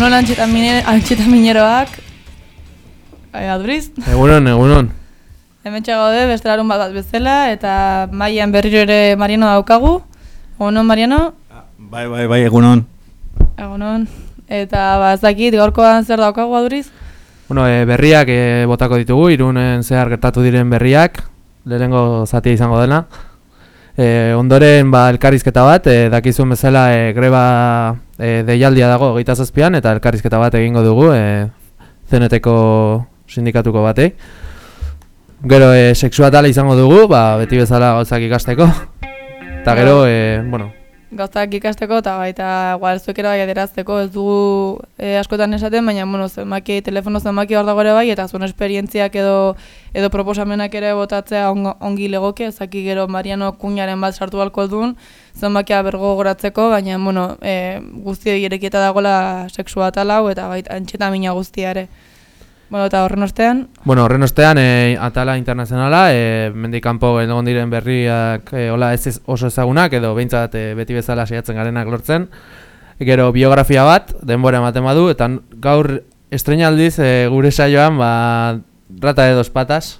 Egun hon antxeta mineroak, bai, aduriz. Egunon, egunon. Hemen txagode, beste larun bat bat bezala, eta maian berriro ere Mariano daukagu. Egunon, Mariano? Bai, bai, bai, egunon. Egunon. Eta, ba, ez dakit, gaurkoan zer daukagu aduriz? Bueno, e, berriak e, botako ditugu, irunen zehar gertatu diren berriak, lehenengo zatia izango dena. E, ondoren, ba, elkarrizketa bat, e, dakizun bezala e, greba e, deialdia dago gita zazpian, eta elkarrizketa bat egingo dugu, e, zeneteko sindikatuko batei. Gero, e, seksuatala izango dugu, ba, beti bezala gauzak ikasteko. Eta gero, e, bueno, gauzak ikasteko eta baita igual zuek ere bai adierazteko ez dugu e, askotan esaten baina bueno zenbaki telefono zenbaki hor dago ere bai eta zuen esperientziak edo edo proposamenak ere botatzea ongi legoke ezaki gero Mariano Kuñaren bat sartu balko duen zenbakia bergo goratzeko baina bueno e, guzti irekieta dagola sexua talau eta baita antxeta mina guztia ere Bueno, eta horren ostean? Bueno, horren ostean, e, atala internazionala, e, mendik kanpo egon diren berriak e, hola ez oso ezagunak, edo behintzat e, beti bezala saiatzen garenak lortzen. Gero biografia bat, denbora ematen badu, eta gaur estrenaldiz e, gure saioan, ba, rata de dos patas,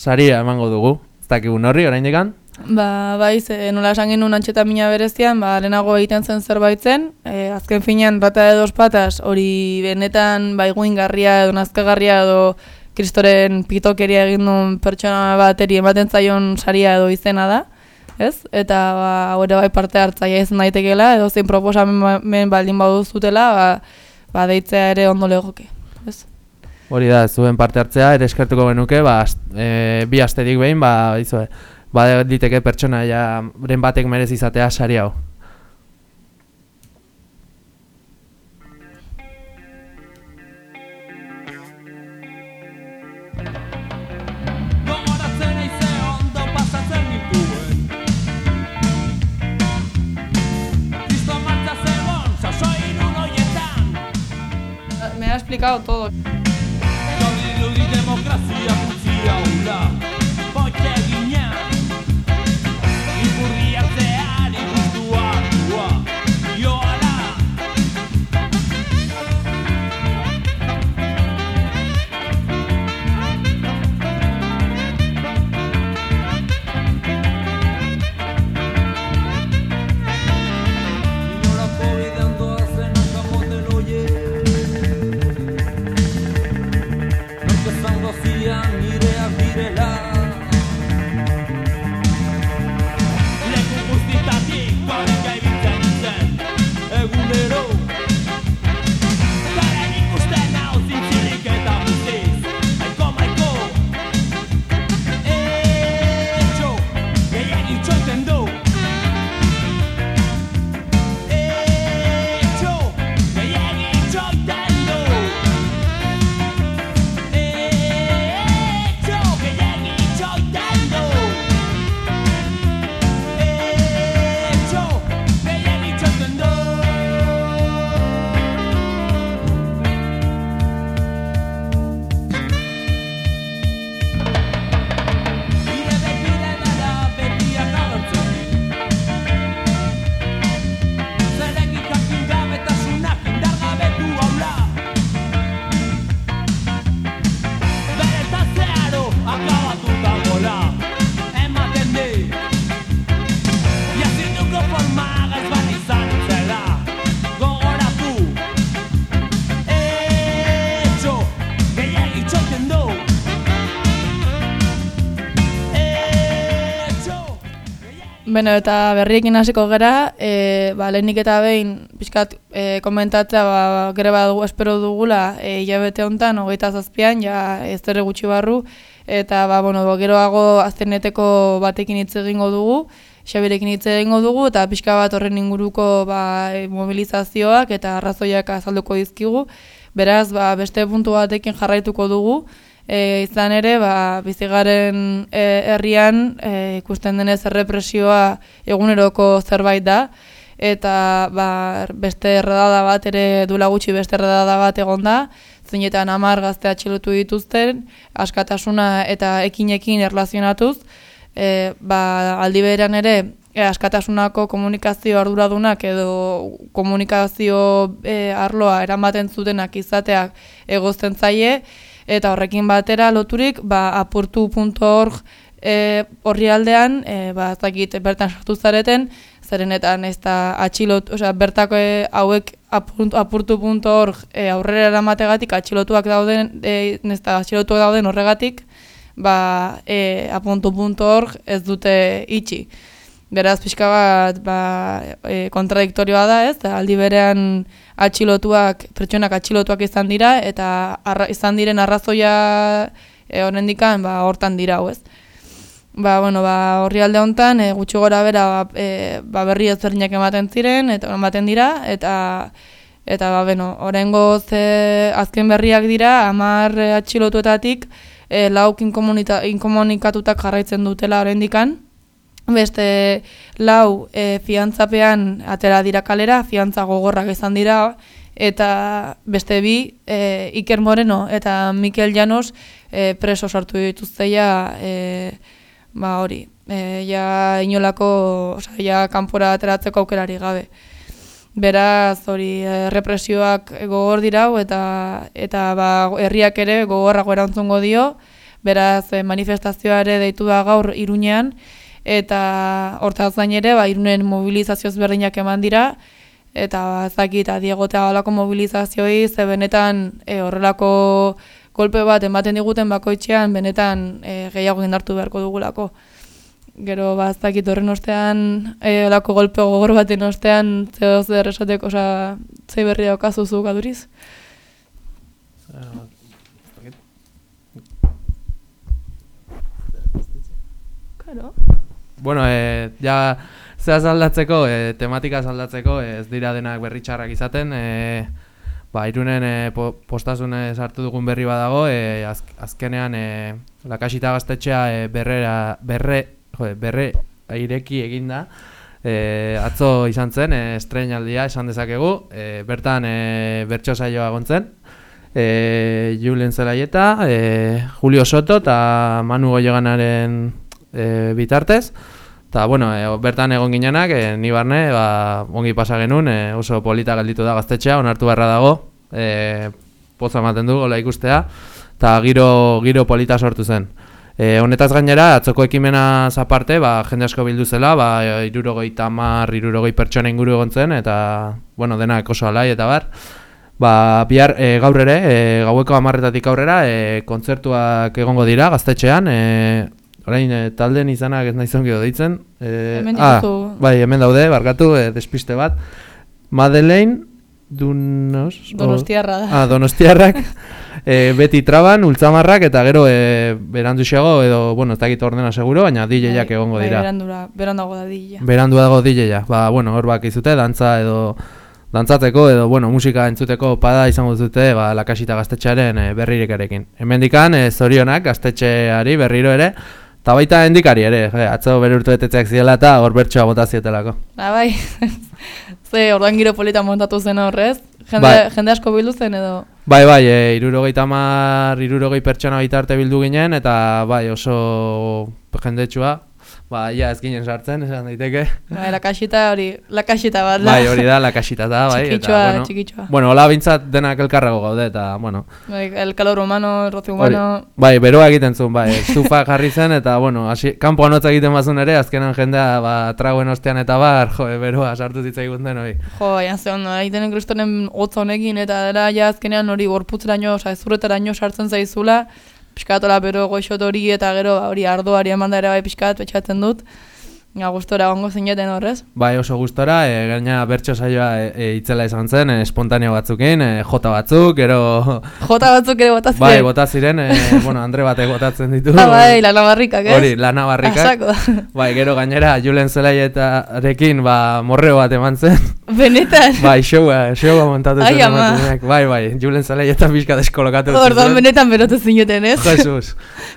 saria emango dugu. Ez dakigun horri, orain digan? Ba, bai, ze, nola esan genuen antxeta mina berezian, ba, lehenago egiten zen zerbait zen, e, azken finean bata edo patas, hori benetan ba, garria edo nazkagarria edo kristoren pitokeria egin duen pertsona bateri ematen zaion saria edo izena da, ez? Eta ba, hori bai parte hartzaia izan daitekela, edo zein proposamen baldin badu zutela, ba, ba, deitzea ere ondo legoke, ez? Hori da, zuen parte hartzea, ere eskertuko genuke, ba, e, bi asterik behin, ba, izue, ba diteke pertsona ja bren batek merez izatea sari hau. Me ha explicado todo. Beno, eta berriekin hasiko gera, e, ba, lehenik eta behin, pixkat, e, komentatzea, ba, gere badugu espero dugula, e, hilabete honetan, hogeita zazpian, ja, ez gutxi barru, eta, ba, bueno, ba, geroago azteneteko batekin hitz egingo dugu, xabirekin hitz egingo dugu, eta pixka bat horren inguruko ba, e, mobilizazioak eta arrazoiak azalduko dizkigu, beraz, ba, beste puntu batekin jarraituko dugu, E, izan ere, ba, bizigaren e, herrian e, ikusten denez errepresioa eguneroko zerbait da, eta ba, beste erredada bat ere dula gutxi beste erredada bat egon da, zeinetan amar gazte atxilotu dituzten, askatasuna eta ekinekin erlazionatuz, e, ba, aldi berean ere e, askatasunako komunikazio arduradunak edo komunikazio e, arloa eramaten zutenak izateak egozten zaie, eta horrekin batera loturik ba, apurtu.org e, horri aldean, e, ba, zakit, bertan sartu zareten, zerenetan ez da atxilot, osea, bertako e, hauek apurtu.org e, aurrera eramategatik atxilotuak dauden, e, nesta, atxilotuak dauden horregatik, ba, e, apuntu.org ez dute itxi. Beraz, pixka bat ba, e, kontradiktorioa da ez, aldi berean atxilotuak, pertsonak atxilotuak izan dira, eta arra, izan diren arrazoia e, honendikan ba, hortan dira, ez. Ba, bueno, ba, horri alde honetan, e, gutxi gora bera ba, e, ba, berri ezberdinak ematen ziren, eta ematen dira, eta eta ba, bueno, orengo ze azken berriak dira, amar atxilotuetatik, e, lauk inkomunikatutak jarraitzen dutela orendikan, beste lau e, fiantzapean atera dira kalera, fiantza gogorrak izan dira, eta beste bi, e, Iker Moreno eta Mikel Llanos e, preso sartu dituzteia, e, ba hori, e, ja inolako, oza, ja kanpora ateratzeko aukerari gabe. Beraz, hori, e, represioak gogor dirau eta eta ba, herriak ere gogorrago erantzungo dio, beraz, e, manifestazioa ere deitu da gaur irunean, eta hortaz gain ere ba irunen mobilizazio ezberdinak eman dira. Eta ba ezakit adiegotea holako mobilizazioi ze benetan e, horrelako kolpe bat ematen diguten bakoitzean benetan e, gehiago indartu beharko dugulako. Gero ba ezakit horren ostean e, holako golpe gogor baten ostean zeo zer esateko osea zei berri daukazu zu gaduriz Claro bueno, e, ja zehaz aldatzeko, e, tematika aldatzeko, e, ez dira denak berri txarrak izaten, e, ba, irunen e, po, postasune sartu dugun berri badago, e, az, azkenean e, lakasita gaztetxea e, berrera, berre, jode, berre aireki eginda, e, atzo izan zen, e, estrenaldia esan dezakegu, e, bertan e, bertso saioa gontzen, e, Julen Zelaieta, e, Julio Soto eta Manu Goyeganaren e, bitartez, Eta, bueno, e, bertan egon ginenak, e, ni barne, ba, ongi pasa genuen, e, oso polita galditu da gaztetxea, onartu beharra dago, e, poza ematen du, gola ikustea, eta giro, giro polita sortu zen. E, honetaz gainera, atzoko ekimena zaparte, ba, jende asko bildu zela, ba, irurogoi tamar, irurogoi pertsona inguru egon zen, eta, bueno, denak oso alai, eta bar, Ba, bihar e, gaur ere, e, gaueko amarretatik aurrera, e, kontzertuak egongo dira gaztetxean, e, Orain, e, talden izanak ez nahi zongi deitzen. E, hemen ah, bai, hemen daude, barkatu, e, despiste bat. Madeleine, Dunos... Donostiarra da. Ah, donostiarrak. e, beti traban, ultzamarrak, eta gero e, berandu xego, edo, bueno, ez dakit ordena seguro, baina DJ-ak bai, egongo bai, dira. Bai, berandu da DJ. Berandu dago DJ-a. Ba, bueno, hor bak izute, dantza edo dantzatzeko edo bueno, musika entzuteko pada izango dute ba, lakasita gaztetxearen e, berririkarekin. Hemen dikan, e, zorionak gaztetxeari berriro ere, Eta baita hendikari ere, atzo bere urtu betetzeak ziela eta hor bertsoa botazietelako. Ba, bai, ze orduan giro polita montatu zen horrez, jende, bai. jende asko bildu zen edo? Bai, bai, e, irurogei tamar, irurogei pertsona baita arte bildu ginen, eta bai oso jendetsua, Ba, ja, ez ginen sartzen, esan daiteke. Bai, lakasita hori, lakasita bat da. Bai, hori da, lakasita da, bai. Txikitsua, eta, bueno, txikitsua. Bueno, hola bintzat denak elkarrago gaude, eta, bueno. Bai, el calor humano, el roce humano. bai, beroa egiten zuen, bai, estufa jarri zen, eta, bueno, asi, kanpo anotza egiten bazun ere, azkenan jendea, ba, tragoen ostean eta bar, jo, beroa sartu zitzaigun den, hori. Jo, ja, ze ondo, egiten kristonen hotz honekin, eta dela, ja, azkenean hori gorputzeraino, oza, ez sartzen zaizula, piskatola bero goixot hori eta gero hori ardoari eman da ere bai piskat, betxatzen dut. Ja, gustora gongo zineten horrez. Bai, oso gustora, e, gaina bertso saioa e, e, itzela izan zen, e, espontaneo batzukin, e, jota batzuk, gero... Jota batzuk ere botaziren. Bai, botaziren, e, bueno, Andre batek botatzen ditu. Ah, bai, lana barrikak, eh? Hori, lana barrikak. bai, gero gainera, Julen Zelaietarekin, ba, morreo bat eman zen. Benetan? bai, showa, showa montatu zen. Ai, ama. Bai, bai, Julen Zelaieta pixka deskolokatu zen. Orduan, benetan berotu zineten, ez? Jesus.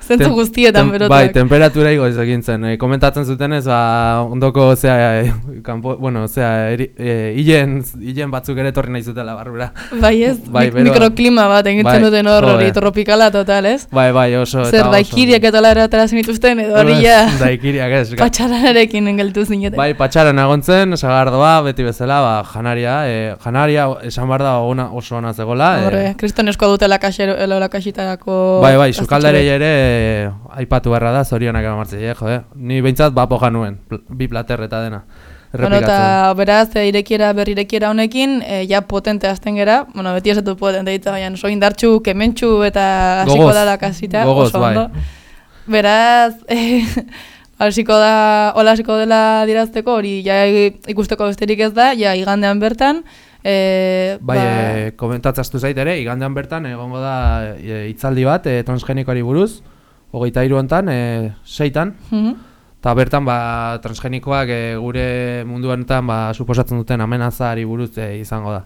Zentzu guztietan berotuak. Bai, temperatura igo ezakin zen. E, komentatzen zuten ez, ba, ondoko, zea, e, kanpo, bueno, zea, eri, e, hilen, hilen batzuk ere torri nahi zutela barrura. Bai ez, Bai, mik- mikroklima bat egiten Bai, duten hor hori eh. tropikala total, ez? Bai, bai, oso, Zer eta daikiriak eta lara atera zenituzten edo hori Ez, ja Daikiriak ez. patxaranarekin engeltu zineten. Bai, patxaran agontzen, sagardoa, beti bezala, ba, janaria, e, janaria, esan behar da, ona, oso ona zegoela. e, Horre, kristonesko dute lakasero, lakasitarako... Bai, bai, sukaldere ere aipatu beharra da, zorionak emartzei, eh, jode. Ni behintzat bapo januen, bi plater eta dena. Bueno, eta beraz, e, irekiera berri irekiera honekin, e, ja potente hasten gera, bueno, beti esatu potente ditu, baina oso indartxu, kementxu eta hasiko da lakasita, gogoz, oso bai. ondo. Beraz, e, hasiko da, hola hasiko dela dirazteko, hori ja ikusteko besterik ez da, ja igandean bertan, e, Bai, e, komentatzaztu zait ere, igandean bertan egongo da e, hitzaldi bat e, transgenikoari buruz, hogeita hiru hontan, e, seitan, mhm. Eta bertan ba, transgenikoak e, gure mundu honetan ba, suposatzen duten amenazari buruz e, izango da.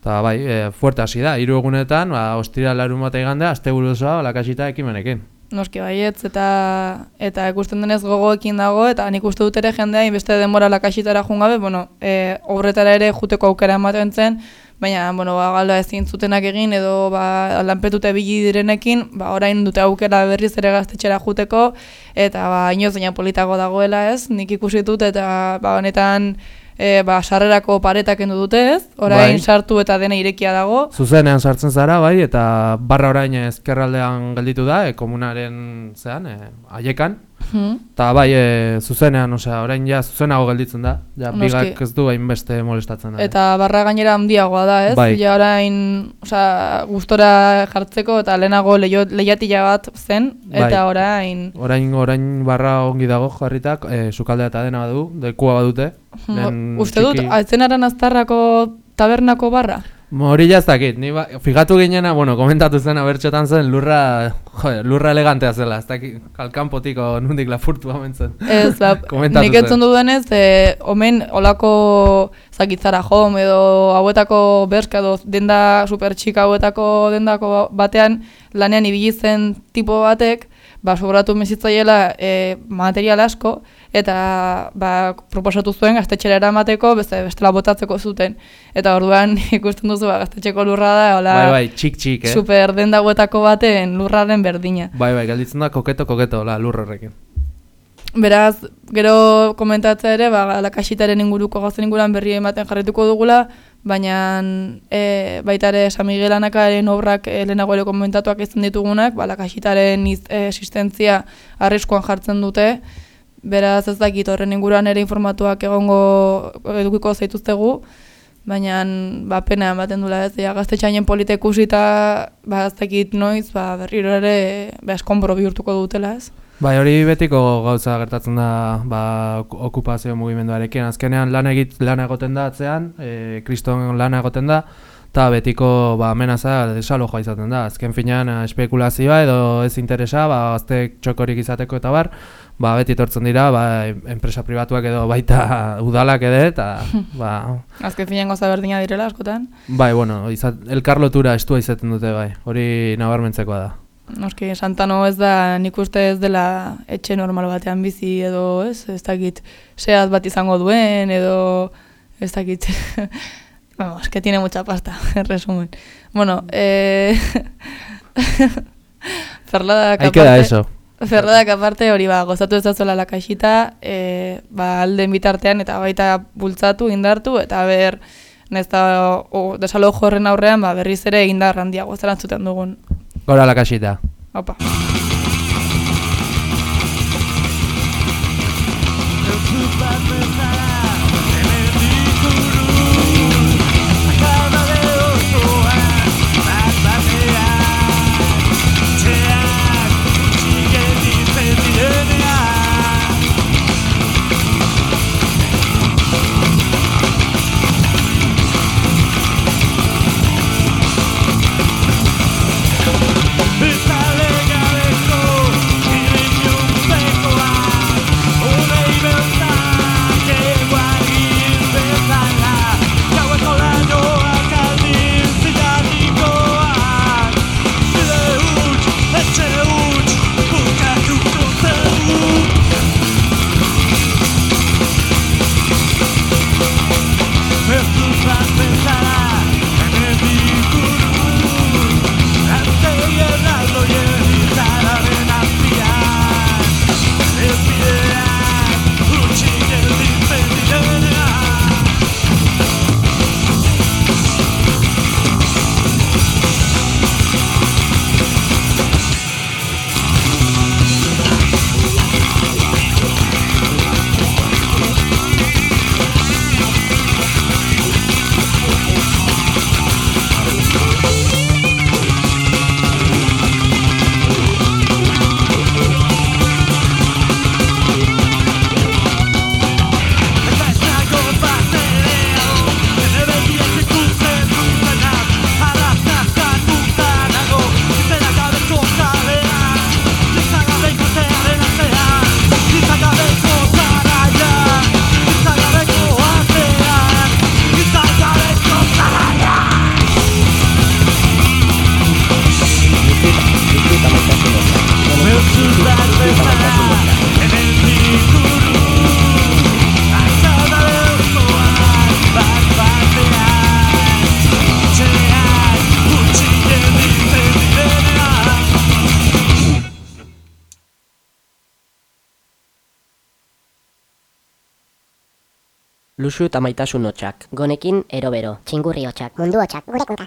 Eta bai, e, fuerte hasi da, hiru egunetan, ba, ostira larun bat igandea, aste buruzoa, lakasita ekimenekin. Noski baietz eta eta ikusten denez gogoekin dago eta nik uste dut ere jendea beste denbora lakasitara joan gabe, bueno, e, obretara ere juteko aukera ematen zen, baina bueno, ba galda ezin zutenak egin edo ba lanpetute bili direnekin, ba orain dute aukera berriz ere gaztetxera juteko eta ba inoz baina politago dagoela, ez? Nik ikusi dut eta ba honetan e, ba, sarrerako paretak kendu dute, ez? Orain Bai. sartu eta dena irekia dago. Zuzenean sartzen zara, bai, eta barra orain ezkerraldean gelditu da, e, komunaren zean, e, haiekan. Mhm. Eta bai, e, zuzenean, osea, orain ja zuzenago gelditzen da. Ja, Noski. bigak ez du hainbeste molestatzen da. Eta barra gainera handiagoa da, ez? Bai. Ja orain, osea, gustora jartzeko eta lehenago leio, lehiatila bat zen, eta Bai. orain... Orain, orain barra ongi dago jarritak, e, sukaldea eta dena badu, dekua badute. Lehen Uste dut, txiki- atzenaran aztarrako tabernako barra? Mo, Hori jaztakit, ni ba, fijatu ginena, bueno, komentatu zen abertxotan zen lurra, joder, lurra elegantea zela, ez dakit, kalkanpotiko nundik lapurtu hamen zen. Ez, ba, nik zen. entzun dudenez, e, omen olako zakitzara home edo hauetako berska edo denda super txika hauetako dendako batean lanean ibili zen tipo batek, ba, sobratu mezitzaiela e, material asko, eta ba, proposatu zuen gaztetxera eramateko, beste bestela botatzeko zuten. Eta orduan ikusten duzu ba, gaztetxeko lurra da, hola, Bai, bai, txik txik, eh? super denda hauetako baten lurra den berdina. Bai, bai, gelditzen da koketo, koketo, la, lur horrekin. Beraz, gero komentatzea ere, ba, lakasitaren inguruko gauzen inguruan berri ematen jarrituko dugula, baina e, baita ere San Miguel Anakaren obrak e, lehenago ere komentatuak izan ditugunak, ba, lakasitaren iz, e, existentzia arriskuan jartzen dute, beraz ez dakit horren inguruan ere informatuak egongo edukiko zaituztegu, baina ba, pena ematen dula ez, ja, gaztetxainen polita ikusita, ba, ez dakit noiz, ba, berriro ere ba, eskonbro bihurtuko dutela ez. Bai, hori betiko gauza gertatzen da ba, ok- okupazio mugimenduarekin. Azkenean lan egit lan egoten da atzean, e, kriston lan egoten da, eta betiko ba, amenaza desalojoa izaten da. Azken finean espekulazioa edo ez interesa, ba, gaztek txokorik izateko eta bar, ba, beti etortzen dira, ba, enpresa pribatuak edo baita udalak ere, eta ba, Azken finean goza berdina direla askotan. bai, bueno, izat, elkarlotura estua izaten dute bai, hori nabarmentzekoa da. Noski, Santano ez da, nik uste ez dela etxe normal batean bizi edo, ez, ez dakit, seat bat izango duen edo, ez dakit, vamos, que tiene mucha pasta, en resumen. Bueno, eh, Ferladak Ahí queda eso. Ferladak aparte hori ba, gozatu ez dazuela lakaxita, e, ba, alden bitartean eta baita bultzatu, indartu, eta ber, nesta o, desalojo horren aurrean, ba, berriz ere indar handiago zerantzuten dugun. Gora la kasita. Opa. Una Luxu eta maitasun hotxak. Gonekin erobero. Txingurri hotxak. Mundu hotxak. Gure konka.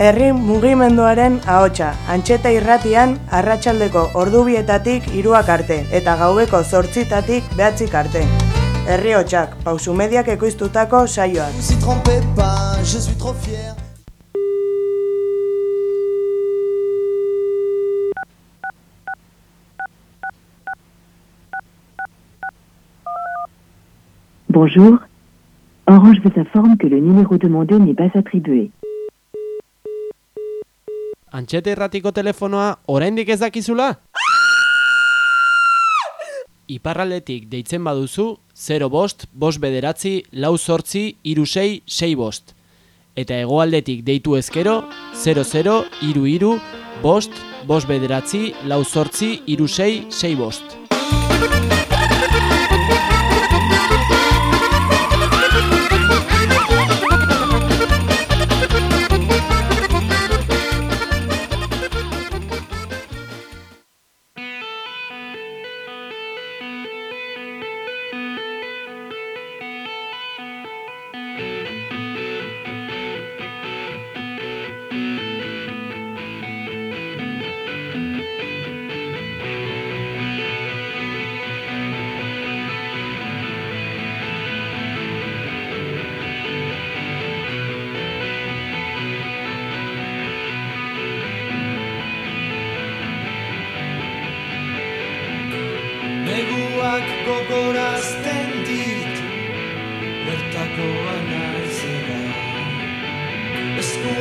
Herri mugimenduaren ahotsa, antxeta irratian arratsaldeko ordubietatik hiruak arte eta gaubeko zortzitatik behatzik arte. Herri hotxak, pausu mediak ekoiztutako saioak. Vous y trompez pas, je suis trop fier. Bonjour. Orange vous informe que le numéro demandé n'est pas attribué. Antxete erratiko telefonoa oraindik ez dakizula? Iparraldetik deitzen baduzu 0 bost, bost bederatzi, lau sortzi, iru sei, bost. Eta hegoaldetik deitu ezkero 00 iru iru, bost, bost bederatzi, lau sortzi, iru sei, sei bost.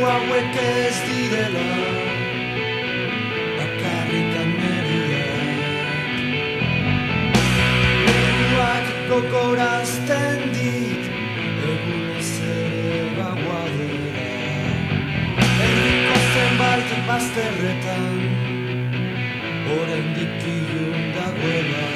Hauek ez direla Bakarrik ameriak. Neguak gogorazten dit Egun ez ere gaua dela. Erdiko zenbait bazterretan Oraindik ilun dagoela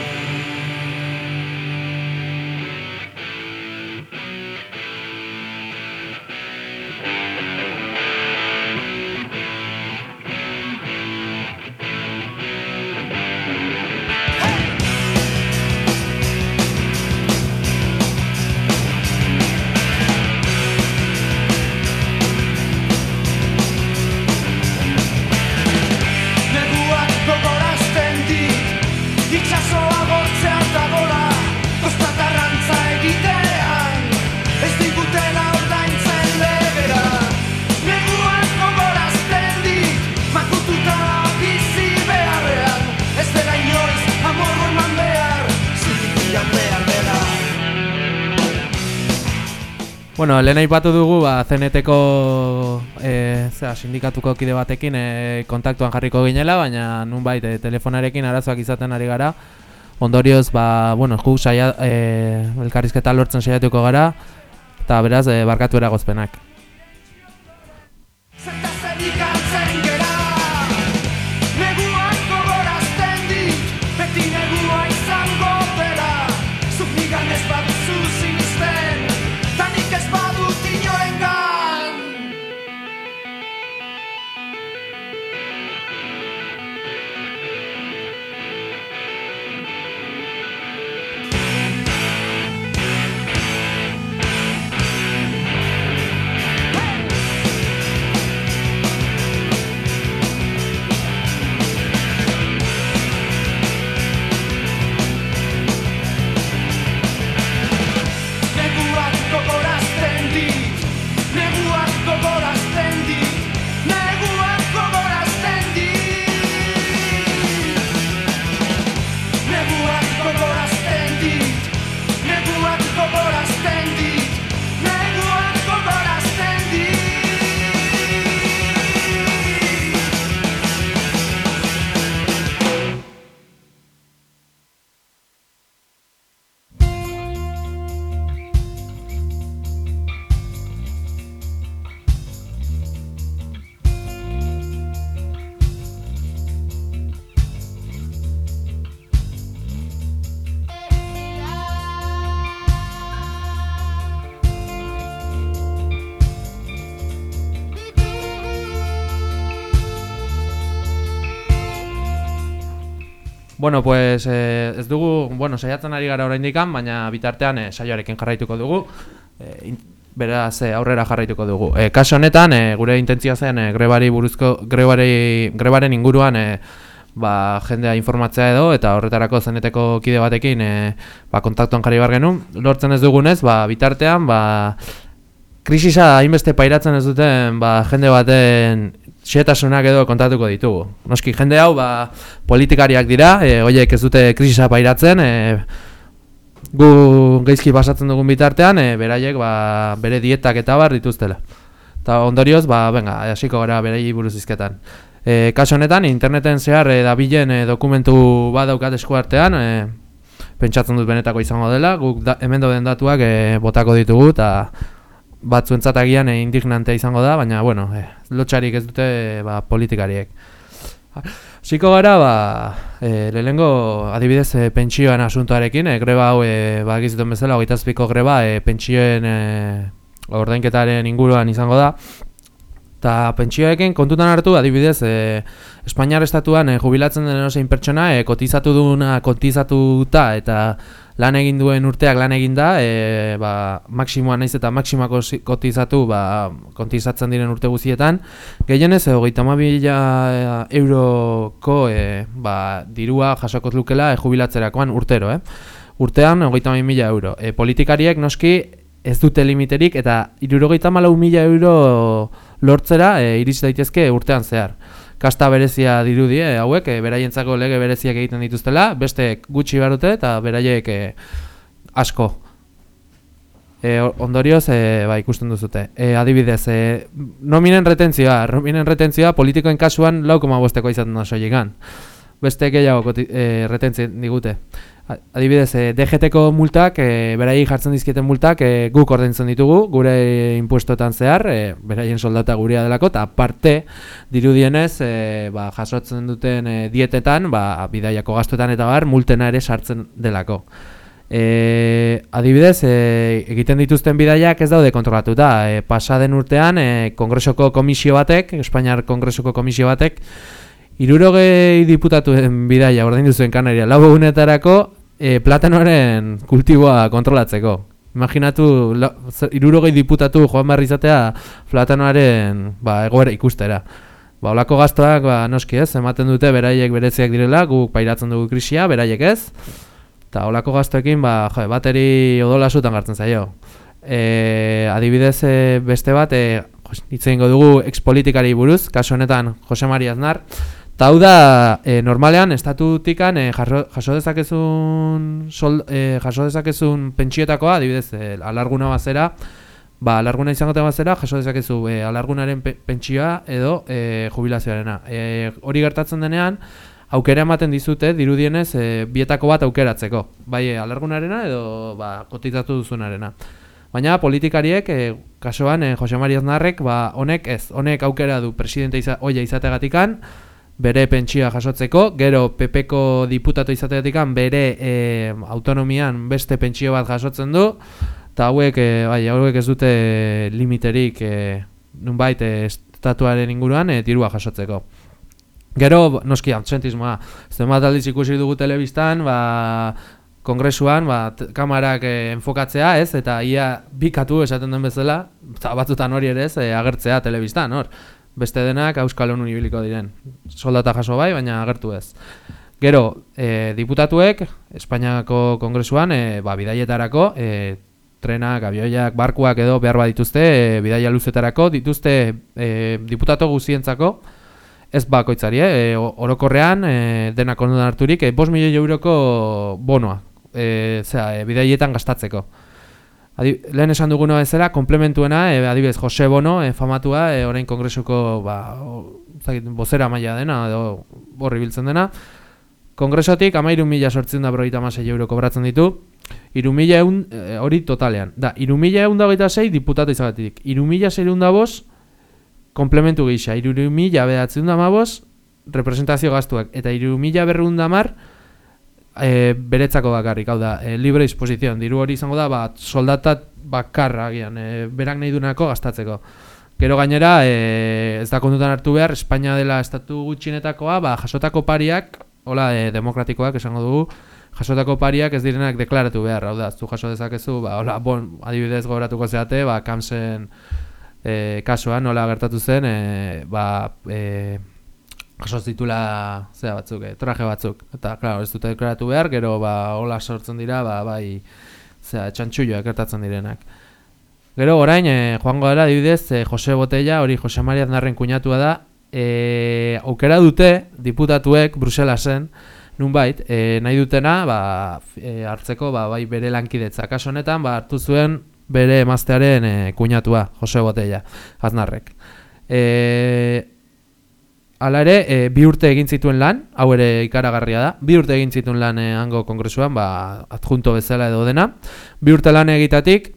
Bueno, lehen aipatu dugu, ba, zeneteko e, zera, sindikatuko kide batekin e, kontaktuan jarriko ginela, baina nunbait e, telefonarekin arazoak izaten ari gara. Ondorioz, ba, bueno, gu saia, e, elkarrizketa lortzen saiatuko gara, eta beraz, e, barkatu eragozpenak. Bueno, pues eh, ez dugu, bueno, saiatzen ari gara oraindikan, baina bitartean eh, saioarekin jarraituko dugu. Eh, beraz eh, aurrera jarraituko dugu. Eh, kaso honetan eh, gure intentzioa zen eh, grebari buruzko grebari grebaren inguruan eh, ba, jendea informatzea edo eta horretarako zeneteko kide batekin eh, ba, kontaktuan jarri bar genuen. Lortzen ez dugunez, ba, bitartean ba, krisisa hainbeste pairatzen ez duten ba, jende baten xetasunak edo kontatuko ditugu. Noski jende hau ba, politikariak dira, e, horiek ez dute krisisa pairatzen, e, gu geizki pasatzen dugun bitartean, e, beraiek ba, bere dietak eta bar dituztela. Eta ondorioz, ba, venga, hasiko gara berei buruz izketan. E, kaso honetan, interneten zehar e, dabilen e, dokumentu badaukat eskuartean, e, pentsatzen dut benetako izango dela, guk da, hemen dauden datuak e, botako ditugu, eta batzuentzat agian e, indignantea izango da, baina, bueno, e, lotxarik ez dute ba, politikariek. Ziko gara, ba, e, lehenengo adibidez e, pentsioen asuntoarekin, e, greba hau, e, ba, bezala, hogeitazpiko greba, e, pentsioen e, ordainketaren inguruan izango da, Eta pentsioekin kontutan hartu, adibidez, e, Espainiar estatuan e, jubilatzen den erosein pertsona e, kotizatu duna kotizatuta eta lan egin duen urteak lan egin da, e, ba, maksimoa naiz eta maksima kosi- kotizatu ba, kotizatzen diren urte guztietan, gehienez, e, hogeita mila euroko e, ba, dirua jasoko lukela e, jubilatzerakoan urtero, eh? Urtean, hogeita mila euro. E, politikariek noski ez dute limiterik eta irurogeita malau mila euro lortzera e, iritsi daitezke urtean zehar. Kasta berezia dirudi, e, hauek, e, beraientzako lege bereziak egiten dituztela, beste gutxi barute eta beraiek e, asko. E, ondorioz, e, ba, ikusten duzute. E, adibidez, e, nominen retentzioa, nominen retentzioa politikoen kasuan lau koma bosteko izaten da soilegan. Beste gehiago e, retentzen digute. Adibidez, e, DGT-ko multak, e, beraiei jartzen dizkieten multak, e, guk ordaintzen ditugu, gure impuestotan zehar, e, beraien soldata gurea delako, eta parte, dirudienez, e, ba, jasotzen duten e, dietetan, ba, bidaiako gastuetan eta bar, multena ere sartzen delako. E, adibidez, e, egiten dituzten bidaiak ez daude kontrolatuta. E, pasaden urtean, e, Kongresoko komisio batek, Espainiar Kongresoko komisio batek, Irurogei diputatuen bidaia ordaindu zuen Kanaria lau egunetarako e, platanoaren kultiboa kontrolatzeko. Imaginatu la, hirurogei diputatu joan behar izatea platanoaren ba, egoera ikustera. Ba, olako gastoak ba, noski ez, ematen dute beraiek bereziak direla, guk pairatzen dugu krisia, beraiek ez. Eta olako gastoekin ba, jo, bateri odola zutan gartzen zaio. E, adibidez e, beste bat, e, hitz egingo dugu expolitikari buruz, kasu honetan Jose Mari Aznar. Ta hau da, e, normalean, estatutikan e, jaso, jaso dezakezun, sol, e, jaso dezakezun pentsietakoa, adibidez, e, alarguna bazera, ba, alarguna izango bazera, jaso dezakezu e, alargunaren pe, pentsioa edo e, jubilazioarena. E, hori gertatzen denean, aukera ematen dizute, dirudienez, e, bietako bat aukeratzeko. Bai, e, alargunarena edo ba, kotizatu duzunarena. Baina politikariek, e, kasoan, e, Jose Mari Aznarrek, ba, honek ez, honek aukera du presidente iza, oia izategatikan, bere pentsioa jasotzeko, gero PPko diputatu izategatikan bere e, autonomian beste pentsio bat jasotzen du, eta hauek, e, bai, hauek ez dute limiterik e, nunbait e, estatuaren inguruan e, dirua jasotzeko. Gero, noski, absentismoa. Zenbat aldiz ikusi dugu telebistan, ba, kongresuan, ba, kamarak eh, enfokatzea, ez? Eta ia bikatu esaten den bezala, eta batzutan hori ere ez, eh, agertzea telebistan, hor. Beste denak Euskal Honun ibiliko diren. Soldata jaso bai, baina agertu ez. Gero, eh, diputatuek, Espainiako kongresuan, eh, ba, bidaietarako, eh, trenak, abioiak, barkuak edo behar badituzte, eh, bidaia luzetarako, dituzte eh, diputato guztientzako, ez bakoitzari, e, orokorrean e, denak ondoan harturik, e, 5 milioi euroko bonoa, e, zera, e, bidaietan gastatzeko. Adi, lehen esan duguna bezala, komplementuena, e, adibidez, Jose Bono, e, famatua, e, orain kongresuko, ba, o, ez dakit, bozera maila dena, edo horri biltzen dena, Kongresotik amairu mila sortzen da broita masei euro kobratzen ditu, iru mila eun, e, hori totalean. Da, iru mila eun da hogeita sei diputatu izagatik. Iru mila zeireun da bost, komplementu gisa, iru mila behatzen da mabos, representazio gastuak, eta iru mila berreun da mar, e, beretzako bakarrik, hau da, e, libre disposizion, diru hori izango da, bat, soldatat bakarra, agian, e, berak nahi dunako gastatzeko. Gero gainera, e, ez da kontutan hartu behar, Espainia dela estatu gutxinetakoa, ba, jasotako pariak hola e, demokratikoak esango dugu, jasotako pariak ez direnak deklaratu behar, hau da, zu jaso dezakezu, ba, hola, bon, adibidez gogoratuko zeate, ba, kamsen e, kasuan nola gertatu zen, e, ba, e, jaso zitula zera batzuk, e, traje batzuk. Eta, klaro, ez dute deklaratu behar, gero, ba, hola sortzen dira, ba, bai, zera, txantxulloak gertatzen direnak. Gero, orain, e, joango gara, adibidez, e, Jose Botella, hori Jose Maria Aznarren kuñatua da, e, aukera dute, diputatuek, Bruselasen, nunbait, e, nahi dutena, ba, e, hartzeko, ba, bai bere lankidetza. Kaso honetan, ba, hartu zuen bere emaztearen e, kuñatua, Jose Botella, Aznarrek. E, Hala ere, e, bi urte egin zituen lan, hau ere ikaragarria da, bi urte egin zituen lan e, hango kongresuan, ba, adjunto bezala edo dena. Bi urte lan egitatik,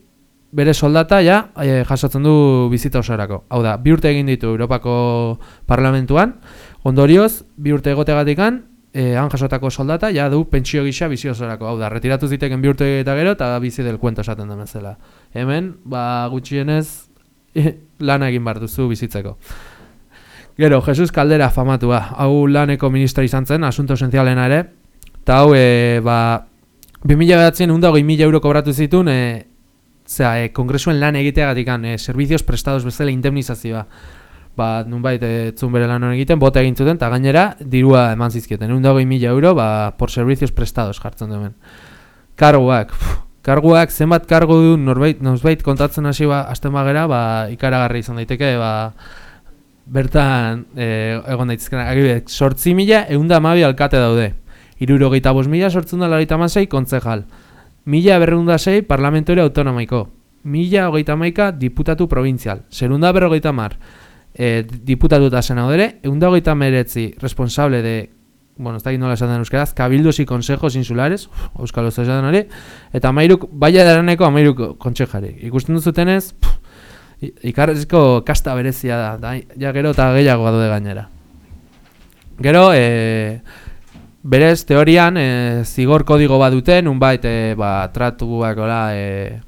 bere soldata ja e, jasotzen du bizita osorako. Hau da, bi urte egin ditu Europako Parlamentuan, ondorioz, bi urte egotegatikan, e, han jasotako soldata, ja du pentsio gisa bizi osorako. Hau da, retiratu ziteken bi urte eta gero, eta bizi del kuento esaten bezala. Hemen, ba, gutxienez, lana egin bar duzu bizitzeko. Gero, Jesus Caldera famatua, hau laneko ministra izan zen, asunto esenzialena ere, eta hau, e, ba, 2000 behatzen, unda hogei mila euro kobratu zituen, e, zera, e, kongresuen lan egiteagatik, e, servizios prestados bezala indemnizazioa. Ba, nunbait, e, zun bere lan hori egiten, bota egin zuten, eta gainera, dirua eman zizkieten, unda hogei euro, ba, por servicios prestados jartzen duen. Karguak, pff, karguak, zenbat kargu du, norbait, norbait kontatzen hasi ba, azten bagera, ba, ikaragarri izan daiteke, ba, bertan e, egon daitezkena, agibidez, sortzi mila egun da amabi alkate daude. Iruro gehieta bos mila sortzen da larita masei kontzejal. Mila berreunda sei parlamentore autonomaiko. Mila hogeita maika diputatu provintzial. Zerunda berrogeita mar e, diputatu eta senadore. Egun da hogeita meretzi responsable de bueno, ez da nola esan den euskeraz, kabildos y consejos insulares, uf, euskal esan hori, eta amairuk, baia daraneko amairuk kontsejari. Ikusten duzutenez, pff, ikarrezko kasta berezia da, da ja gero eta gehiago daude gainera. Gero, e, berez, teorian, e, zigor kodigo bat duten, unbait, e, ba, tratuak, e,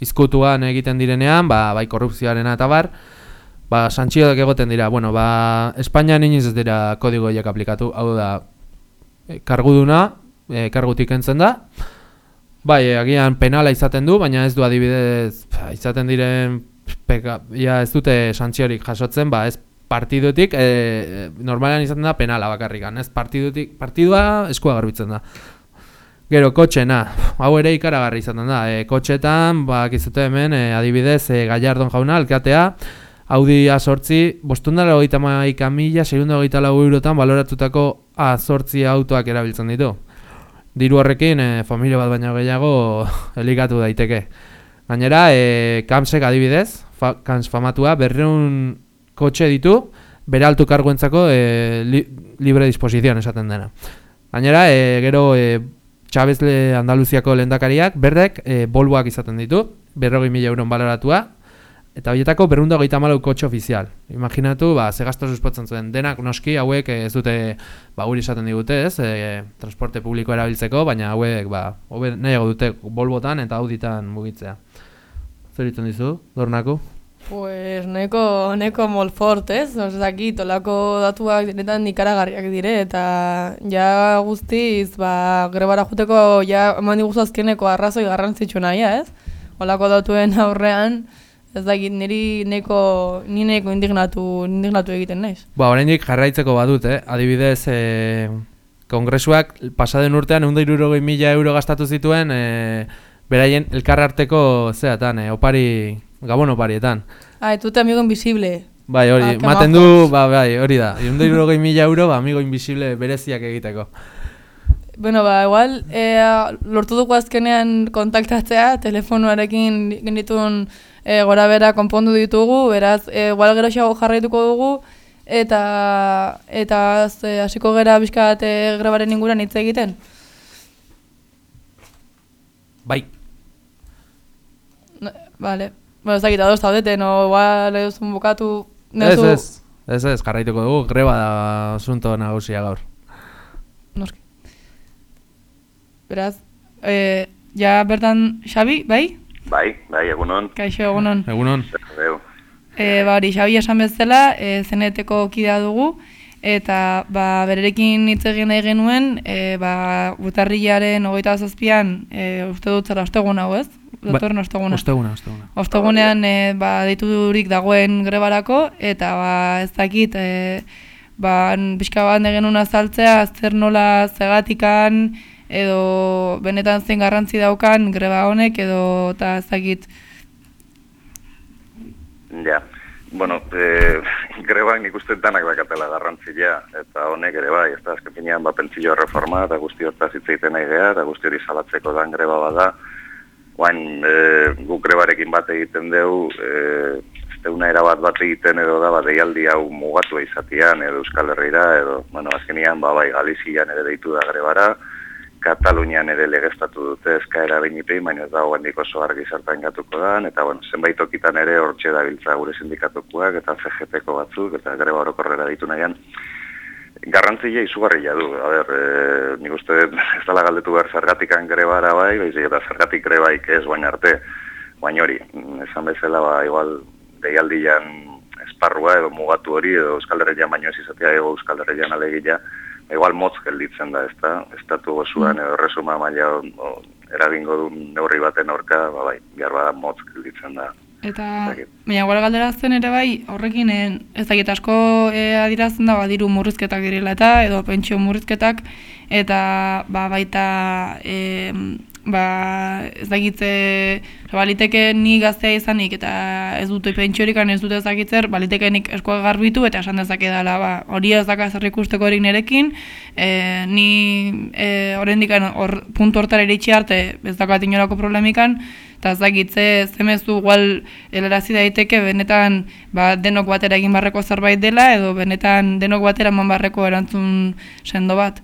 izkutuan egiten direnean, ba, bai korrupzioaren eta bar, ba, santxioak egoten dira, bueno, ba, Espainian iniz dira kodigoiak aplikatu, hau da, e, karguduna, e, kargutik entzen da, bai, agian penala izaten du, baina ez du adibidez, izaten diren peka, ja ez dute santziorik jasotzen, ba ez partidutik, e, normalean izaten da penala bakarrikan, ez partidutik, partidua eskua garbitzen da. Gero, kotxena, hau ere ikaragarri izaten da, e, kotxetan, ba, gizute hemen, e, adibidez, e, Gallardon jauna, alkatea, Audi A8, bostundara hogeita maika mila, segunda hogeita lau eurotan, baloratutako A8 autoak erabiltzen ditu. Diru horrekin, e, familia bat baino gehiago, elikatu daiteke. Gainera, e, Kamsek adibidez, fa, Kams famatua, berreun kotxe ditu, bere altu karguentzako e, li, libre disposizion esaten dena. Gainera, e, gero e, Txabezle Andaluziako lehendakariak berdek e, bolboak izaten ditu, berrogei mila euron baloratua, eta horietako berrunda hogeita malau kotxe ofizial. Imaginatu, ba, ze gasto suspotzen zuen, denak noski hauek ez dute, ba, guri esaten digute ez, e, transporte publiko erabiltzeko, baina hauek, ba, nahiago dute bolbotan eta auditan mugitzea. Zer ditzen dizu, dornako? Pues neko, neko molfort, ez? Ozaki, tolako datuak diretan nikaragarriak dire, eta ja guztiz, ba, grebara juteko, ja, eman diguzu azkeneko arrazoi garrantzitsu nahi, ez? Olako datuen aurrean, ez da niri neko, ni neko indignatu, indignatu egiten naiz. Ba, oraindik jarraitzeko badut, eh? Adibidez, eh, kongresuak pasaden urtean, egun mila euro gastatu zituen, eh, beraien elkarrarteko zeatan, eh, opari, gabon oparietan. Ah, etute amigo invisible. Bai, hori, ah, maten du, ba, bai, hori da. Iun dairu mila euro, ba, amigo invisible bereziak egiteko. Bueno, ba, igual, e, lortu dugu azkenean kontaktatzea, telefonuarekin genitun e, gora bera konpondu ditugu, beraz, e, igual gero jarraituko dugu, eta eta hasiko gera bizkat e, grebaren inguran hitz egiten. Bai, Vale. Bueno, ez dakit adoz zaudete, no, igual ez un bukatu... Ez, ez, ez, ez, jarraituko dugu, greba da asunto nagusia gaur. Noski. Beraz, eh, ja bertan Xabi, bai? Bai, bai, egunon. Kaixo, egunon. Egunon. Adeu. Eh, bari, Xabi esan bezala, eh, zeneteko kidea dugu, eta ba, bererekin hitz egin nahi genuen, e, ba, butarrilaren hogeita zazpian, e, uste dut zara ostegun hau ez? Datorren osteguna. Osteguna, osteguna. Ostegunean e, ba, deiturik dagoen grebarako, eta ba, ez dakit, e, ba, pixka bat genuen azaltzea, zer nola zegatikan, edo benetan zein garrantzi daukan greba honek, edo eta ez dakit, Ja, bueno, e, greban nik uste danak dakatela garrantzia, eta honek ere bai, ez da, azken finean, ba, pentsio reforma, eta guzti hortaz hitz egiten nahi geha, eta guzti hori salatzeko dan greba bada, guain, e, guk grebarekin bat egiten dugu, e, ez deuna erabat bat egiten edo da, ba, deialdi hau mugatu izatian, edo Euskal Herriera, edo, bueno, azkenian, ba, bai, Galizian ere deitu da grebara, Katalunian ere legeztatu dute eskaera behinipei, baina ez dago handik oso argi zertan gatuko da, eta bueno, zenbait okitan ere hortxe dabiltza gure sindikatukoak eta CGT-ko batzuk, eta greba orokorrera ditu nahian. Garrantzia izugarria du, a ber, e, nik uste ez dala galdetu behar zergatikan grebara bai, baizik eta zergatik grebaik ez baina arte, baina hori, esan bezala ba, igual, deialdian esparrua edo mugatu hori, edo Euskal Herrian baino ez izatea, edo Euskal Herrian alegia, igual motz gelditzen da, ezta? Estatu gozuan edo resuma maila eragingo du neurri baten aurka, ba bai, behar motz gelditzen da. Eta, baina igual galdera zen ere bai, horrekin en, ez dakit asko e, adirazten da, badiru murrizketak direla eta, edo pentsio murrizketak, eta ba, baita e, ba, ez dakitze, baliteke ni gaztea izanik eta ez dute pentsiorikan ez dute ezakitzer, baliteke nik eskoa garbitu eta esan dezake dela, ba, hori ez daka zer ikusteko erik nerekin, e, ni e, horrendikan hor, puntu hortara iritsi arte ez dakat inolako problemikan, eta ez dakitze zemezu igual helarazi daiteke benetan ba, denok batera egin barreko zerbait dela edo benetan denok batera eman barreko erantzun sendo bat.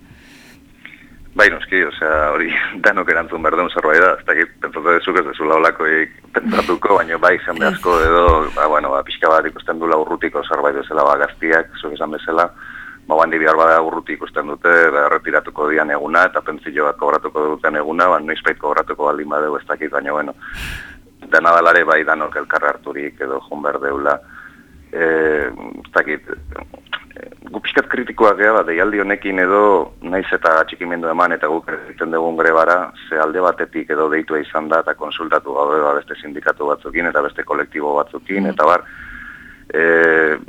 Bai, noski, osea, hori danok erantzun behar duen zerbait da, ez dakit, pentsatu dezuk ez dezula olakoik pentsatuko, baina bai, zen asko edo, ba, bueno, ba, pixka bat ikusten dula urrutiko zerbait bezala, ba, gaztiak, zuk esan bezala, ba, bandi bihar bada urruti ikusten dute, ba, retiratuko dian eguna, eta pentzio bat kobratuko duten eguna, ba, noizbait kobratuko baldin badeu ez dakit, baina, bueno, dena dalare bai danok elkarra harturik edo jon behar deula, e, ez dakit, gu pixkat kritikoa geha, bat, deialdi honekin edo naiz eta atxikimendu eman eta guk egiten dugun grebara, ze alde batetik edo deitua izan da eta konsultatu gabe ba, beste sindikatu batzukin eta beste kolektibo batzukin, eta bar, e,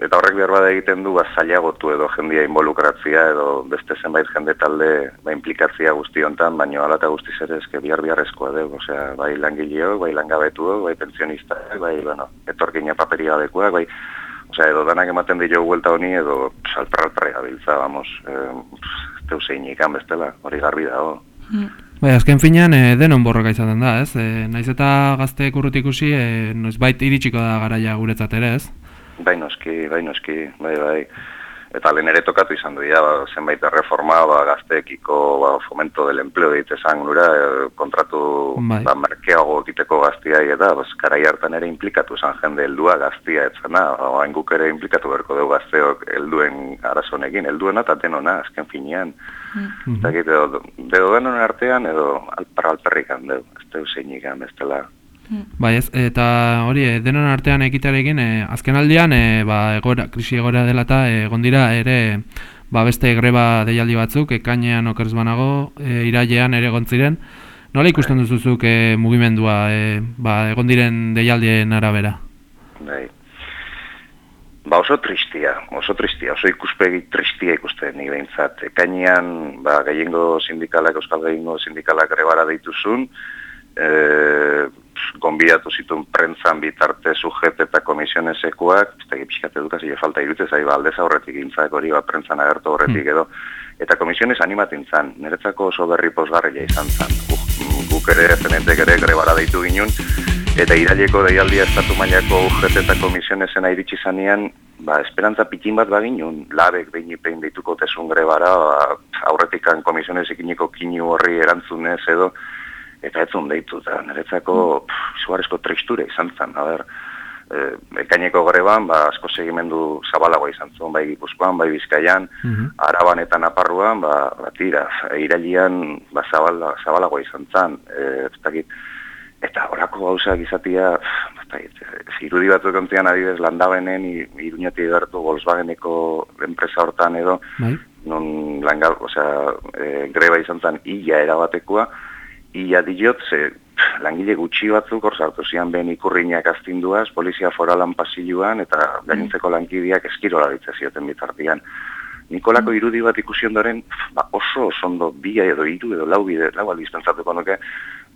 eta horrek behar bada egiten du ba, zailagotu edo jendia involukratzia edo beste zenbait jende talde ba, implikatzia guzti hontan, baina ala eta guztiz ere eske bihar biharrezkoa dugu, osea, bai langileok, bai langabetuok, bai pensionistak, bai, bueno, etorkina paperi gabekoak, bai, Osea, edo danak ematen dio vuelta honi, edo salparra gabiltza, vamos, eh, teu ikan bestela, hori garbi dago. Mm. Bai, azken finean, e, denon borroka izaten da, ez? E, naiz eta gazte kurrut ikusi, e, noiz bait iritsiko da garaia guretzat ere, ez? Bai noski, bai noski, bai bai eta lehen ere tokatu izan du ba, zenbait reforma ba, gazteekiko ba, fomento del empleo ditu esan nura, e, kontratu bai. ba, merkeago egiteko gaztia eta ba, karai hartan ere implikatu esan jende heldua gaztia etzana, ba, guk ere implikatu berko dugu gazteok helduen arazonekin, helduena eta denona azken finean. Mm -hmm. Eta edo, denon artean edo alparra alperrikan dugu, ez dugu zeinik bestela. Bai ez, eta hori, e, denon artean ekitarekin, e, azken aldian, e, ba, egora, krisi egora dela eta egon dira ere ba, beste greba deialdi batzuk, ekainean okerz banago, e, irailean ere gontziren. Nola ikusten duzuzuk e, mugimendua e, ba, egon diren deialdien arabera? Bai. Ba oso tristia, oso tristia, oso ikuspegi tristia ikusten ni behintzat. Ekainean, ba, gehiengo sindikalak, euskal gehiengo sindikalak grebara deituzun, e, gonbidatu zituen prentzan bitarte sujet eta komisionezekuak, ez da gipixkat edukazio falta irutze zai ba, aldez aurretik intzak hori ba, prentzan agertu horretik hmm. edo, eta komisionez animatin zan, niretzako oso berri posgarria izan zan, guk ere, zenetek ere, grebara deitu ginen, eta iraileko deialdia estatu mailako UGT eta komisionezena iritsi zanean, ba, esperantza pikin bat baginun, labek behin ipein deituko tesun grebara, ba, aurretikan komisionez ikiniko kinu horri erantzunez edo, eta ez zun deitu, eta niretzako izugarrizko tristure izan zen, a ber, e, ekaineko greban, ba, asko segimendu zabalagoa izan zuen, bai gipuzkoan, bai bizkaian, mm araban eta naparruan, ba, ba tira, irailian, ba, zabala, zabalagoa izan zen, e, ez dakit, Eta horako gauzak izatia, ez dakit, irudi batzuk ontzian adibidez landabenen, i- iruñetik gertu Volkswageneko enpresa hortan edo, Bai. non langal, osea, e, greba izan zen ia erabatekoa, ia diot, ze langile gutxi batzuk hor sartu zian ben ikurriñak astinduaz, polizia foralan pasilluan, eta gainontzeko lankideak eskirola ditze zioten bitartian. Nikolako irudi bat ikusi ondoren, ba, oso oso ondo bi edo hiru edo lau bide, lau aldiz pentsatuko nuke,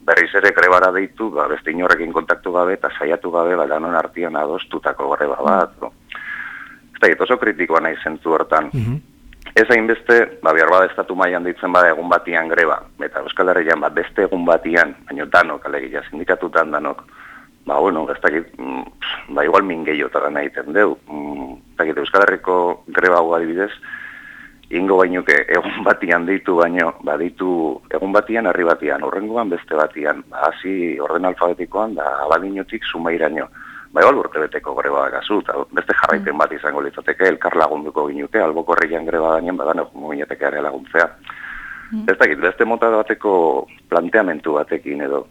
berriz ere grebara deitu, ba, beste inorrekin kontaktu gabe eta saiatu gabe, ba, lanon artian adostutako greba bat. No? Ez da, oso kritikoa nahi zentzu hortan. Ez hainbeste, ba, behar bada estatu mailan ditzen bada egun batian greba, eta Euskal Herrian ba, beste egun batian, baino danok, alegia, sindikatutan danok, ba, bueno, ez dakit, mm, ba, igual min gehiotara egiten deu. Mm, ez dakit, Euskal Herriko greba hau adibidez, ingo bainuke egun batian deitu baino, ba, deitu egun batian, herri batian, horrengoan beste batian, ba, hasi orden alfabetikoan, da, abadinotik sumairaino. Ba, igual urte beteko greba gazu, eta beste jarraipen bat izango litzateke, elkar lagunduko ginuke, alboko herrian greba gainen, badan egun gineteke ere laguntzea. Ez dakit, beste mota bateko planteamentu batekin edo,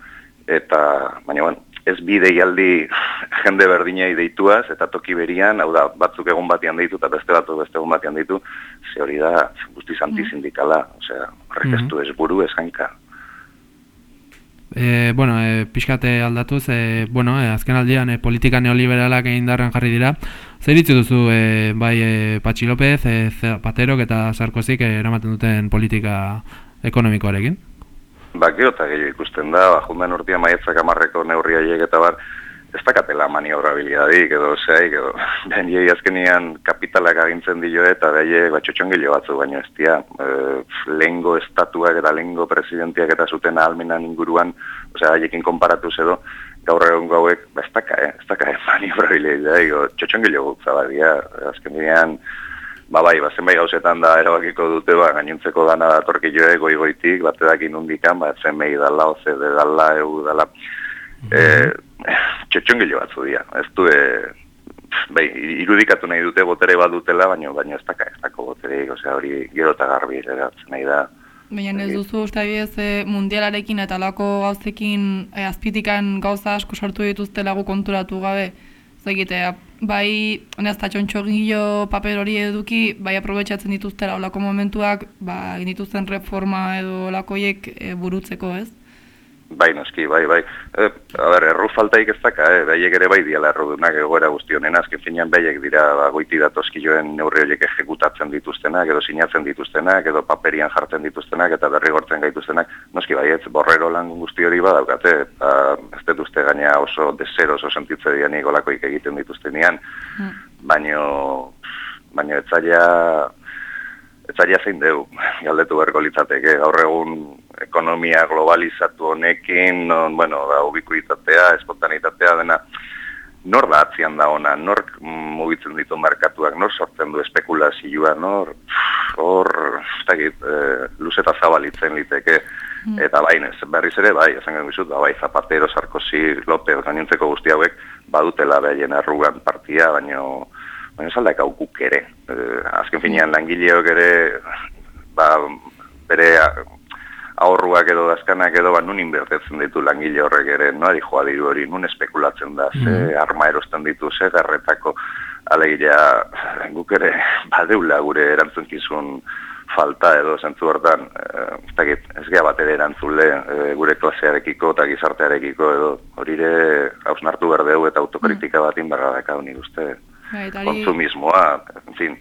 eta, baina, bueno, ez bideialdi jende berdinei deituaz, eta toki berian, hau da, batzuk egun batian deitu, eta beste batzuk beste egun batian deitu, ze hori da, guztiz antizindikala, osea, horrek ez ez buru, ez jainka. E, bueno, e, pixkate aldatuz, e, bueno, e, azken aldian e, politika neoliberalak indarren jarri dira. Zer ditzu duzu, e, bai e, Patxi López, e, Zapaterok eta Sarkozik e, eramaten duten politika ekonomikoarekin? Ba, gero eta gehiago ikusten da, ba, jundan urtia maietzak amarreko neurri haiek eta bar, ez dakatela maniobrabilidadik edo zeik, edo ben jei azkenian kapitalak agintzen dio eta behiek ba, txotxongilo batzu baino ez dira, e, lehengo estatuak eta lehengo presidentiak eta zuten ahalmenan inguruan, osea, haiekin konparatuz edo, gaur egun gauek, ba, ez daka, eh? ez daka, eh, maniobrabilidadik, txotxongilo gutza badia, azkenian, Ba bai, ba zenbait gauzetan da erabakiko dute ba gainontzeko dana datorkioe goigoitik, batedakin undikan, ba zenbei dala, OCD dala, EU dala. Eh, txotxongilo batzu dira. Ez du e, bai, irudikatu nahi dute botere bat dutela, baina baina ez daka ez dako botereik, osea hori gero eta garbi eratzen nahi da. Baina ez duzu uste adibidez e, mundialarekin eta lako gauzekin e, azpitikan gauza asko sortu dituzte lagu konturatu gabe. Zegite, bai, ez da txontxogillo paper hori eduki, bai aprobetsatzen dituztela olako momentuak, ba, dituzten reforma edo olakoiek e, burutzeko, ez? Bai, noski, bai, bai. E, a ber, erru faltaik ez daka, eh? Baiek ere bai diala errudunak egoera guztionen, azken finean baiek dira ba, goiti datoskioen neurri horiek ejekutatzen dituztenak, edo sinatzen dituztenak, edo paperian jartzen dituztenak, eta derrigortzen gaituztenak. Noski, bai, ez, borrero lan guzti hori badaukate, eta ez dut uste gaina oso desero oso sentitze dianik olakoik egiten dituztenean, baino, baino etzaila, etzaila zein deu, galdetu beharko litzateke, gaur egun ekonomia globalizatu honekin, non, bueno, da, ubikuitatea, espontanitatea dena, nor da atzian da ona, nor mugitzen ditu markatuak, nor sortzen du espekulazioa, nor, hor, ez dakit, e, luze eta zabalitzen liteke, eta bain, ez, berriz ere, bai, esan genuen bizut, bai, Zapatero, Sarkozy, López, gainontzeko guzti hauek, badutela behien arrugan partia, baino, baina saldak aukuk ere. E, azken finean langileok ere, ba, bere ahorruak edo dazkanak edo ba, nun inbertetzen ditu langile horrek ere, no joa diru hori, nun espekulatzen da, ze arma erosten ditu, ze garretako alegia guk ere badeula gure erantzunkizun falta edo zentzu hortan, eh, ez dakit, ez gea bat ere erantzule eh, gure klasearekiko eta gizartearekiko edo hori ere hausnartu berdeu eta autokritika batin barra daka nik uste Bai, eta hori- kontsumismoa, en fin,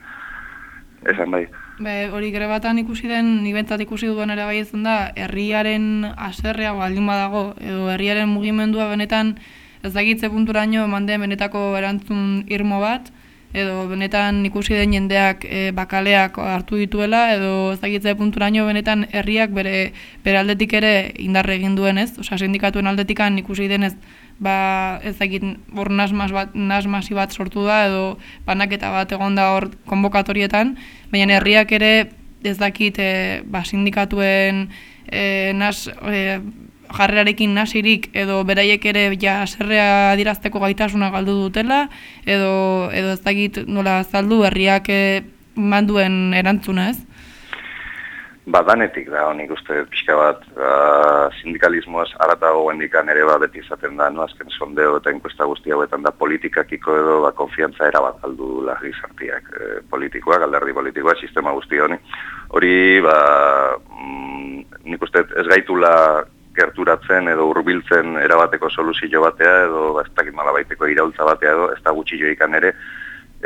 esan bai. Be, hori grebatan ikusi den, nik bentsat ikusi duen ere bai izan da, herriaren aserrea baldin badago, edo herriaren mugimendua benetan ez dakitze punturaino eman den benetako erantzun irmo bat, edo benetan ikusi den jendeak e, bakaleak hartu dituela, edo ez dakitze punturaino benetan herriak bere, bere aldetik ere indarre egin duen ez, osea sindikatuen aldetikan ikusi denez, ba ez dakit hor nasmas bat, nasmasi bat sortu da, edo banaketa bat egon da hor konbokatorietan, baina herriak ere ez dakit e, ba, sindikatuen e, nas, e, jarrerarekin nasirik edo beraiek ere ja haserrea adirazteko gaitasuna galdu dutela edo edo ez dakit nola azaldu herriak e, manduen erantzuna, ez? Ba, danetik da, nik uste pixka bat, ba, sindikalismoaz aratago gendikan ere ba, beti izaten da, no? azken sondeo eta enkuesta guzti hauetan da politikakiko edo ba, konfiantza erabat aldu la gizartiak e, politikoak, alderdi politikoa, sistema guzti honi. Hori, ba, mm, nik uste ez gaitula gerturatzen edo hurbiltzen erabateko soluzio batea edo ba, ez dakit malabaiteko iraultza batea edo ez da gutxi joikan ere,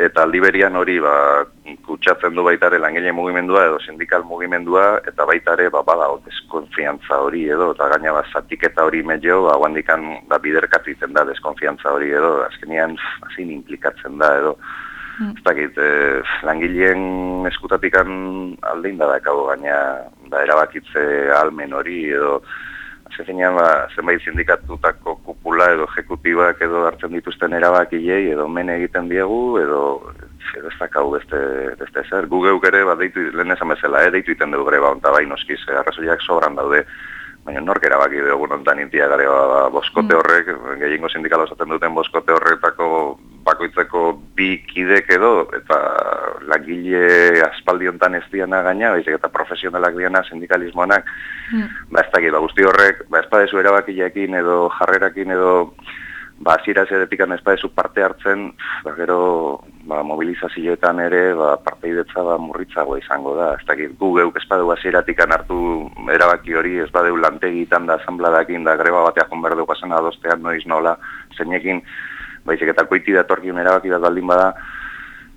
eta aldiberian hori ba, kutsatzen du baitare langile mugimendua edo sindikal mugimendua eta baitare ba, bada deskonfiantza hori edo eta gaina ba, zatiketa hori medio ba, guandikan ba, biderkatitzen da deskonfiantza hori edo azkenian azin implikatzen da edo mm. ez dakit, e, langileen eskutatikan aldein da dakago gaina da erabakitze almen hori edo Zefinean, ba, zenbait sindikatutako kupula edo ejekutibak edo hartzen dituzten erabakilei edo men egiten diegu edo ez dakau beste, beste zer. Gugeuk ere, ba, deitu, lehen esan bezala, eh, deitu iten dugu greba onta bai noskiz, eh, arrazoiak sobran daude, baina nork erabaki dugu nontan intia gare ba, boskote mm. horrek, gehiengo sindikalo duten boskote horretako bakoitzeko bi kidek edo, eta langile aspaldi hontan ez diana gaina, baizik eta profesionalak diana sindikalismoanak, mm. ba ez dakit, ba, guzti horrek, ba ez padezu edo jarrerakin edo ba, zira zeretikan ez badezu parte hartzen, ba, gero ba, mobilizazioetan ere ba, parteidetza ba, murritzagoa izango da. Ez dakit, gu geuk ez badeu aziratikan hartu erabaki hori, ez badeu lantegitan da, asambladakin da, greba batea jonberdeu pasan adostean noiz nola, zeinekin, baizik eta koiti datorkiun erabaki bat baldin bada,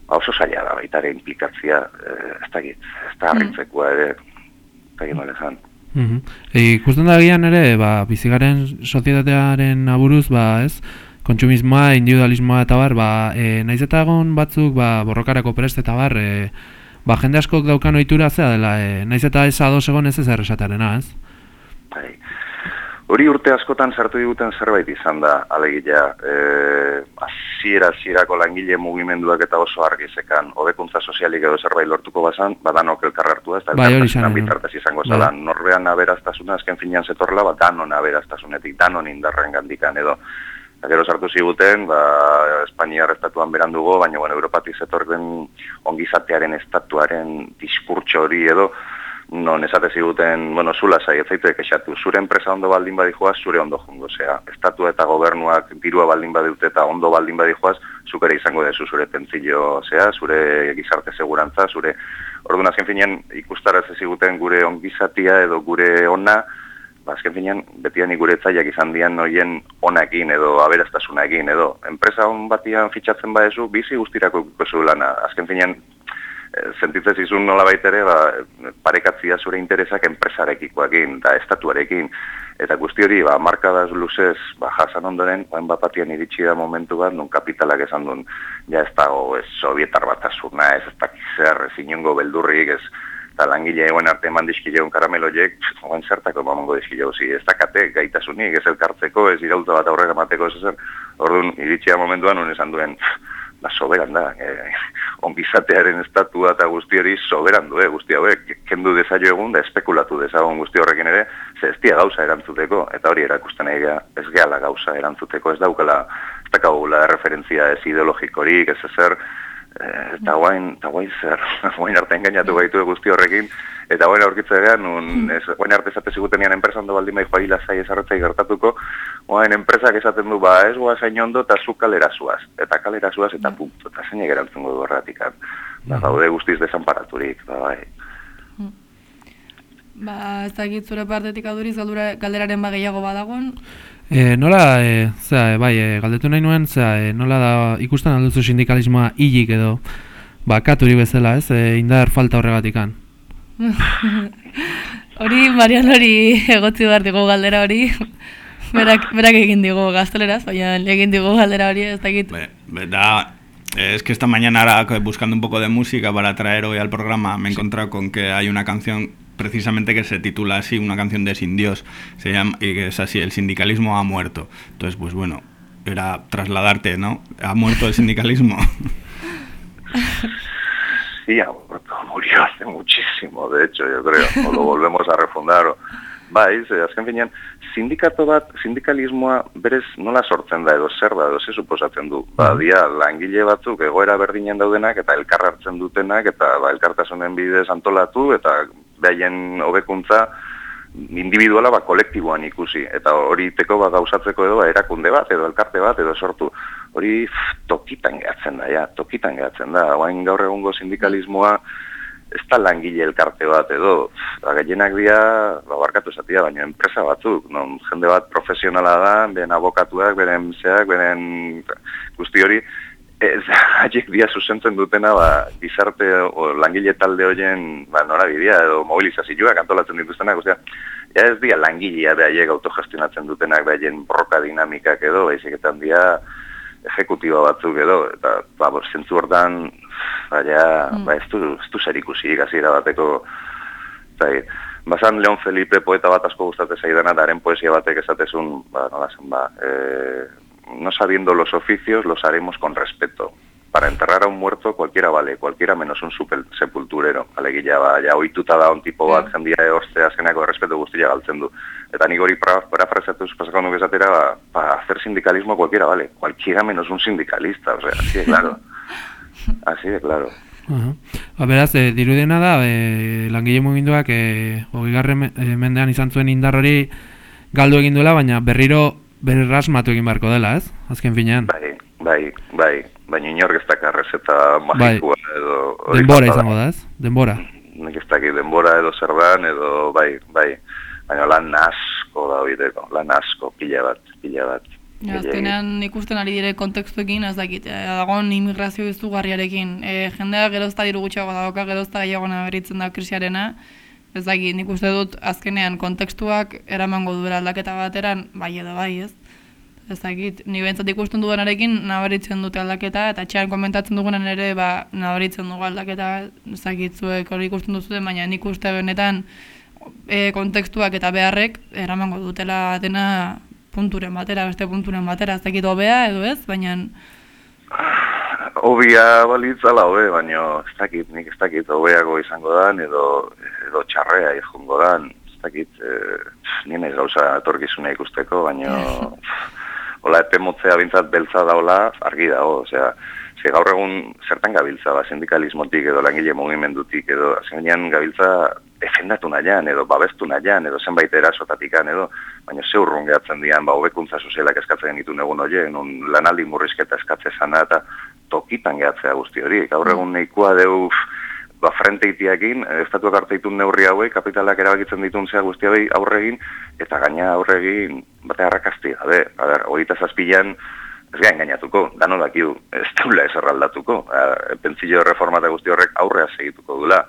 ba, oso zaila da baita ere implikatzia, eh, ez dakit, ez da harritzekoa ere, ez dakit nola esan. Mm ikusten da gian ere, ba, bizigaren sozietatearen aburuz, ba, ez, kontsumismoa, individualismoa eta bar, ba, e, naiz eta egon batzuk, ba, borrokarako prest eta bar, e, ba, jende askok daukan ohitura zea dela, e, naiz eta ez ados egon ez ez erresatarena, ez? Bai. Hori urte askotan sartu diguten zerbait izan da, alegia, e, aziera, azierako langile mugimenduak eta oso argi zekan, hobekuntza sozialik edo zerbait lortuko bazan, badanok elkarrartu ez, eta bai, bitartez izango zela, bai. norbean aberaztasuna, azken finean zetorla, ba, danon aberaztasunetik, danon indarren gandikan edo, Eta gero sartu ziguten, ba, Espainiar estatuan berandugo, baina bueno, Europatik zetorren ongizatearen estatuaren diskurtso hori edo, non esate ziguten, bueno, zula zai, ez zaitu ekesatu, zure enpresa ondo baldin badijoaz, zure ondo jongo, zea, estatu eta gobernuak dirua baldin badute eta ondo baldin badijoaz, zukere izango dezu zure pentzillo, zea, zure gizarte segurantza, zure, orduan azken finean ikustaraz ziguten gure ongizatia edo gure ona, ba, azken finean, betian gure etzaiak izan dian noien onakin edo aberastasunakin edo, enpresa on batian fitxatzen baezu, bizi guztirako ikusu lana, azken finean, sentitzen zizun nola baitere, ba, parekatzia zure interesak enpresarekikoakin, da estatuarekin, eta guzti hori, ba, markadaz luzez, ba, jasan ondoren, oen bat batian iritsi da momentu bat, nun kapitalak esan duen, ja ez dago, ez sovietar bat azurna, ez ez dakizer, ez inongo beldurrik, ez, eta langile eguen arte eman dizkileun karameloiek, oen zertako emango dizkileu, zi, ez dakate gaitasunik, ez elkartzeko, ez iraulta bat aurrera mateko, ez ezer, orduan, iritsi momentuan, nun esan duen, ba, soberan da, e, ongizatearen estatua eta guzti hori soberan du, e, guzti hauek, kendu dezaio egun da espekulatu dezagon guzti horrekin ere, ze ez gauza erantzuteko, eta hori erakusten egia ez gehala gauza erantzuteko, ez daukala, ez dakagula referentzia ez ideologikorik, ez ezer, Eh, eta guain, eta guain zer, guain arte engainatu gaitu guzti horrekin, eta guain aurkitza egean, hmm. guain arte esate ziguten ean enpresa ondo baldin bai joaila zai ezarretzai gertatuko, guain enpresak esaten du, ba, ez guaz hain ondo, eta zu kalera zuaz, eta kalera zuaz, eta hmm. punto, eta zein egerantzun godu horretik, ba, hmm. gaude guztiz desamparaturik, ba, bai. Ba, ez dakit zure partetik aduriz, galderaren ba gehiago badagon, E, nola, e, zera, e, bai, e, galdetu nahi nuen, zera, e, nola da ikusten alduzu sindikalismoa hilik edo bakaturi bezala, ez, e, indar falta horregatikan? hori, Marian hori egotzi behar digu galdera hori, berak, berak egin digu gazteleraz, baina egin digu galdera hori, ez dakit. Be, da, es que esta mañana buscando un poco de música para traer hoy al programa me he encontrado con que hay una canción precisamente que se titula así, una canción de Sin Dios, se llama, y que es así, el sindicalismo ha muerto. Entonces, pues bueno, era trasladarte, ¿no? Ha muerto el sindicalismo. Sí, ha muerto, murió hace muchísimo, de hecho, yo creo, o lo volvemos a refundar, o... Bai, ze, azken finean, sindikato bat, sindikalismoa berez nola sortzen da edo zer da edo ze suposatzen du. Ba, dia, langile batzuk egoera berdinen daudenak eta elkar hartzen dutenak eta ba, elkartasunen bidez antolatu eta behaien hobekuntza individuala ba, kolektiboan ikusi. Eta hori teko ba, gauzatzeko edo ba, erakunde bat, edo elkarte bat, edo sortu. Hori pff, tokitan gehatzen da, ja, tokitan gehatzen da. Oain gaur egungo sindikalismoa, ez da langile elkarte bat edo, ba, gehienak dira, ba, barkatu esatia, baina enpresa batzuk, non jende bat profesionala da, beren abokatuak, beren zeak, beren guzti hori, ez haiek dia zuzentzen dutena, ba, gizarte o, langile talde horien, ba, norabidea edo mobilizazioak antolatzen dituztenak, ostia, ja ez dia langilea behaiek autogestionatzen dutenak, behaien borroka dinamikak edo, baizik eta handia ejekutiba batzuk edo, eta, ba, bor, zentzu hortan, baina, ba, ez du, ez du zer ikusi hasiera bateko, zai, Basan Leon Felipe poeta bat asko gustatzen zaidana, da haren poesia batek esatezun, ba, nola zen, ba, eh, no sabiendo los oficios, los haremos con respeto. Para enterrar a un muerto cualquiera vale, cualquiera menos un super sepulturero. Alegia, ba, ja, oituta da un tipo bat, jendia eorztea azkenako respeto guztia galtzen du. Eta nik hori pra- parafraseatuz pasako nuke esatera, ba, para hacer sindicalismo cualquiera vale, cualquiera menos un sindicalista, o sea, así de claro. Así de claro. Aha. Ba, beraz, e, dirudena da, e, langile mugimenduak e, hogeigarren me- e, mendean izan zuen indar hori galdu egin duela, baina berriro berrasmatu egin beharko dela, ez? Azken finean. Bai, bai, bai, baina inork ez dakar eta magikoa edo... hori Denbora falta da. izango da, ez? Denbora. nik ez dakit denbora edo zer dan, edo bai, bai, baina lan asko da oideko, lan asko, pila bat, pila bat. Ja, azkenean ikusten ari dire kontekstuekin, ez dakit, eh, dagoen immigrazio izugarriarekin. E, jendea gerozta diru gutxiago dauka, gerozta gehiago naberitzen da krisiarena. Ez dakit, nik uste dut azkenean kontekstuak eramango duela aldaketa bateran, bai edo bai, ez? Ez dakit, ni behintzat ikusten duenarekin nabaritzen dute aldaketa, eta txean komentatzen dugunan ere, ba, nabaritzen dugu aldaketa, ez dakit zuek hori ikusten duzu baina nik uste benetan e, kontekstuak eta beharrek eramango dutela dena punturen batera, beste punturen batera, ez dakit hobea edo ez, baina Obia balitzala hobe, baina ez dakit, nik ez dakit hobeago izango dan, edo, edo txarrea izango dan, ez dakit, eh, nien ez gauza etorkizuna ikusteko, baina hola epe motzea bintzat beltza daola argi dago, osea, ze gaur egun zertan gabiltza, ba, sindikalismotik edo langile mugimendutik edo azkenean gabiltza defendatu nahian edo babestu nahian edo zenbait erasotatikan edo, baina ze urrun gehatzen dian, ba, hobekuntza sozialak eskatzen ditu egun hori, nun lanaldi murrizketa eskatze zana eta tokitan gehatzea guzti hori. Gaur egun nahikoa deu ba, frente itiakin, eh, estatuak arte ditun neurri hauek, kapitalak erabakitzen ditun zea guzti hauei aurregin, eta gaina aurregin bate harrakazti, a ber, a ber, hogeita zazpilan, ez gain gainatuko, dano dakiu, ez deula ez erraldatuko, pentsio reforma eta guzti horrek aurrea segituko dula,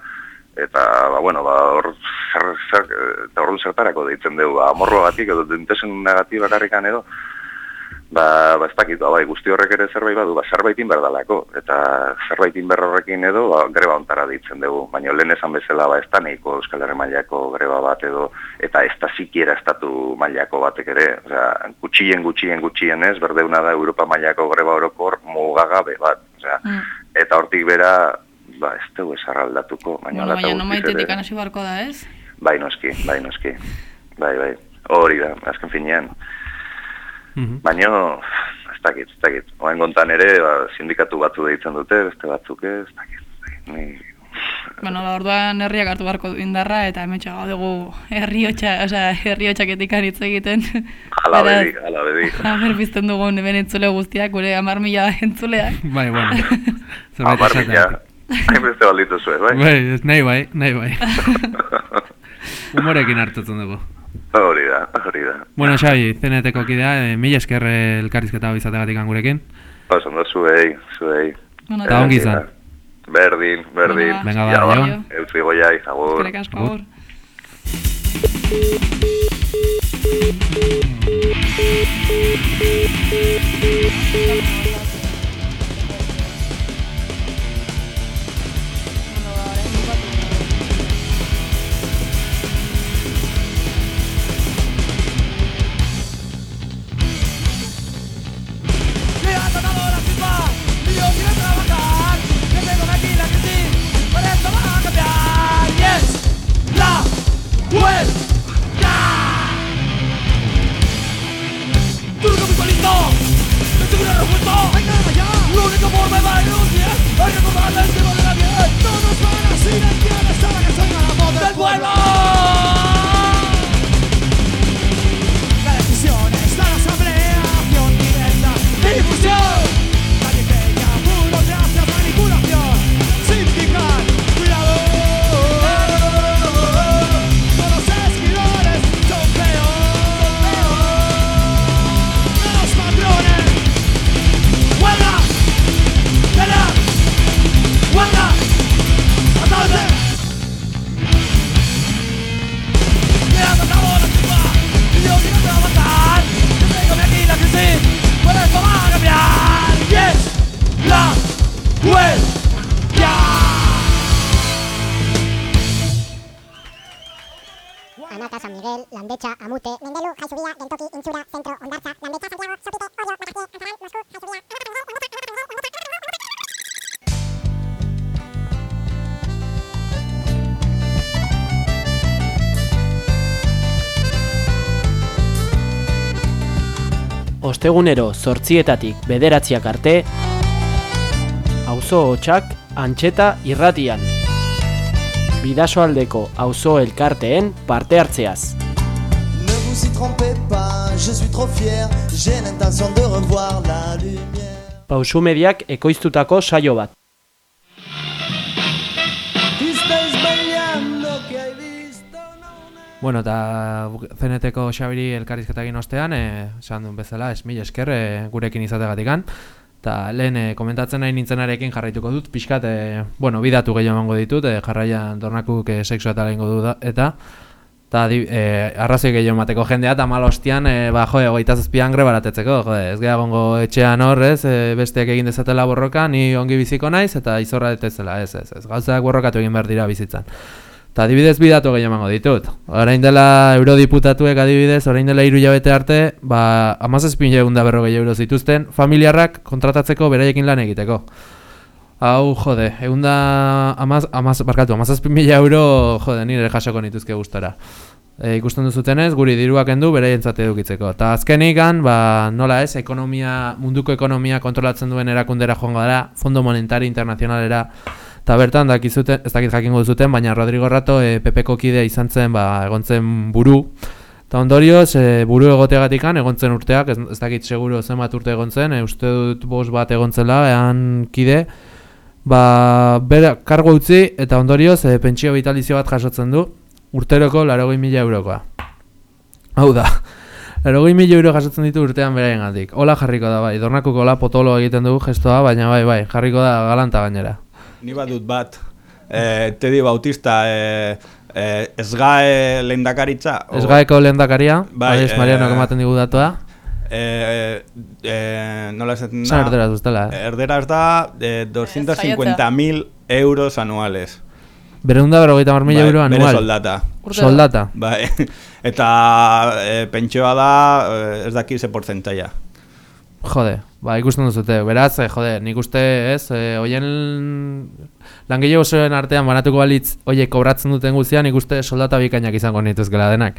eta, ba, bueno, ba, hor, zer, zer, eta hor zertarako deitzen dugu, ba, amorro batik edo dintesen negatiba bakarrikan edo, ba, ba ez dakit, ba, bai, guzti horrek ere zerbait badu, ba, zerbaitin berdalako, eta zerbaitin berrorrekin edo, ba, greba ontara deitzen dugu, baina lehen esan bezala, ba, ez da nahiko Euskal Herri mailako greba bat edo, eta ez da sikiera estatu mailako batek ere, osea, gutxien, gutxien, gutxien ez, berdeuna da Europa mailako greba orokor mugagabe bat, osea, eta hortik bera, ba, ez dugu esarraldatuko, baina bueno, baina no maitetik anasi barko da, ez? Bai noski, bai noski. Bai, bai. Hori da, azken finean. Baina, ez dakit, ez dakit. Oen gontan ere, ba, sindikatu batzu deitzen dute, beste batzuk ez, ez dakit. ez dakit. Ni... Bueno, ba, orduan herriak hartu beharko du indarra, eta hemen dugu herriotxa, osea, herriotxaketik hitz egiten. Ala Beraz, bedi, ala bedi. Aber bizten dugun hemen entzule guztiak, gure amar mila entzuleak. Bai, bueno. Amar mila. Hainbeste balditu zuen, bai? Bai, nahi bai, nahi bai. Humorekin hartutzen dugu. Hori da, hori da. Bueno, Xabi, zeneteko kidea, e, mila esker elkarrizketa izategatik gurekin. Oso, ondo zuei, zuei. Bueno, Eta ongi izan. Berdin, berdin. Venga, ba, ba, jo. Eutzi goiai, agur. Eskerrik asko, agur. Me Ostegunero zortzietatik bederatziak arte, auzo hotxak antxeta irratian. Bidasoaldeko auzo elkarteen parte hartzeaz. Ne vous y trompez pas, je suis trop fier, j'ai l'intention de revoir la lumière. Pausu mediak ekoiztutako saio bat. Bueno, eta zeneteko Xabiri elkarrizketakin ostean, eh, esan duen bezala, es mila esker eh, gurekin izategatikan. Eta lehen eh, komentatzen nahi nintzenarekin jarraituko dut, pixkat, eh, bueno, bidatu gehiago emango ditut, eh, jarraian dornakuk eh, sexua eta lehenko du da, eta eta eh, arrazoi gehiago emateko jendea, eta malo ostian, eh, ba, jo, egoita zazpian grebaratetzeko, jo, ez geha gongo etxean horrez, eh, besteak egin dezatela borroka, ni ongi biziko naiz, eta izorra detezela, ez, ez, ez, gauzak borrokatu egin behar dira bizitzan. Eta adibidez bidatu gehiago emango ditut. Orain dela eurodiputatuek adibidez, orain dela hiru hilabete arte, ba, amazazpin egun da berrogei euro zituzten, familiarrak kontratatzeko beraiekin lan egiteko. Hau, jode, egun da, amaz, amaz, barkatu, amazazpin mila euro, jode, nire jasoko nituzke gustora. E, ikusten duzutenez, guri diruak endu beraientzat edukitzeko. Eta azkenikan, ba, nola ez, ekonomia, munduko ekonomia kontrolatzen duen erakundera joango dara, Fondo Monetari Internacionalera, eta bertan dakizuten, ez dakit jakingo duzuten, baina Rodrigo Rato e, PPko kidea izan zen, ba, egon zen buru, Eta ondorioz, e, buru egoteagatikan egon zen urteak, ez, ez dakit seguro zenbat urte egon zen, e, uste dut bost bat egon zela, ean kide, ba, bera, kargo utzi eta ondorioz e, pentsio vitalizio bat jasotzen du, urteroko larogei mila eurokoa. Hau da, larogei mila euro jasotzen ditu urtean beraien gandik. Hola jarriko da, bai, dornakuko hola potolo egiten dugu gestoa, baina bai, bai, jarriko da galanta gainera. Ni badut bat, eh, Tedi Bautista, eh, eh, esgae lehendakaritza. o- Esgaeko lehendakaria, Bai, bai, Mariano eh, ematen digu datua. Eh, eh, nola esaten Zan erderaz duztela, eh? Erderaz da eh, 250.000 euros anuales. Berreunda berrogeita mar mila Bai, euro bere anual. soldata. Urtero. Soldata. Bai, eta eh, pentsioa da, eh, ez daki ze portzentaia. Jode, ba, ikusten duzute, beraz, eh, jode, nik uste, ez, eh, oien langile osoen artean banatuko balitz, oie, kobratzen duten guztian, nik uste soldata bikainak izango nituzkela denak.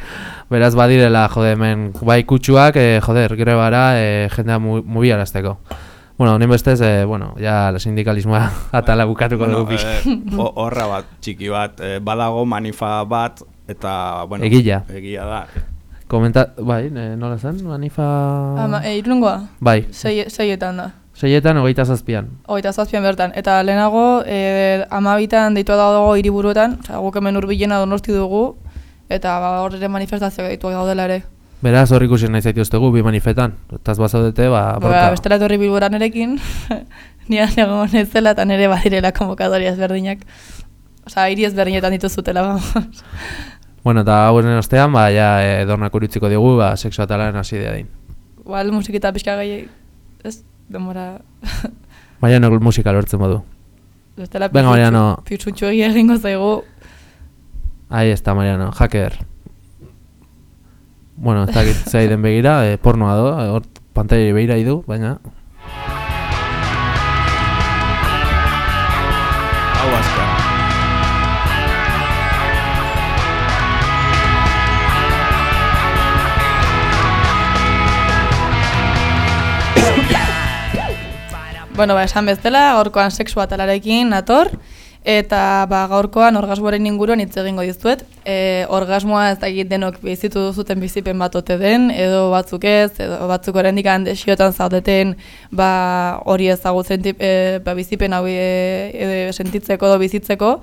Beraz, badirela, jode, hemen, bai kutsuak, eh, joder, grebara, eh, jendea mu, mubiarazteko. Bueno, honen bestez, eh, bueno, ja, la sindikalismoa atala bukatuko Bueno, dugu pixka. eh, ho- horra bat, txiki bat, eh, badago manifa bat, eta, bueno, Egia. egia da. Komenta, bai, eh, nola zen, manifa... Ama, e, irungoa? Bai, Sei, seietan da. seietan hogeita zazpian. Hogeita zazpian bertan. Eta lehenago, e, amabitan deitua dago hiriburuetan, osea, guk hemen urbilena donosti dugu, eta ba, hor ere manifestazioak deituak daudela ere. Beraz, hor ikusi nahi zaituztegu bi manifetan. Taz bazaudete, ba, Ba, borka. bestela etorri bilboran erekin, nian egon ez zela, eta nire badirela konvokadoria ezberdinak. Osa, hiri ezberdinetan dituzutela, vamos. Bueno, eta hauen ostean, ba, ja, e, dornak uritziko digu, ba, sexu atalaren hasi dira din. Igual musikita pixka gai, ez, demora, Mariano musika lortzen modu. bestela Venga, Mariano. pixutxu egia egingo zaigu, Ahí está, Mariano, hacker. Bueno, ez dakit zaiden begira, e, pornoa do, hor pantalla begira idu, baina... Bueno, ba, esan bezala, gaurkoan sexu atalarekin nator, eta ba, gaurkoan orgasmoaren inguruan hitz egingo dizuet. E, orgasmoa ez dakit denok bizitu duzuten bizipen bat ote den, edo batzuk ez, edo batzuk oraindik desiotan zaudeten ba, hori ezagutzen e, ba, bizipen hau e, e, sentitzeko edo bizitzeko.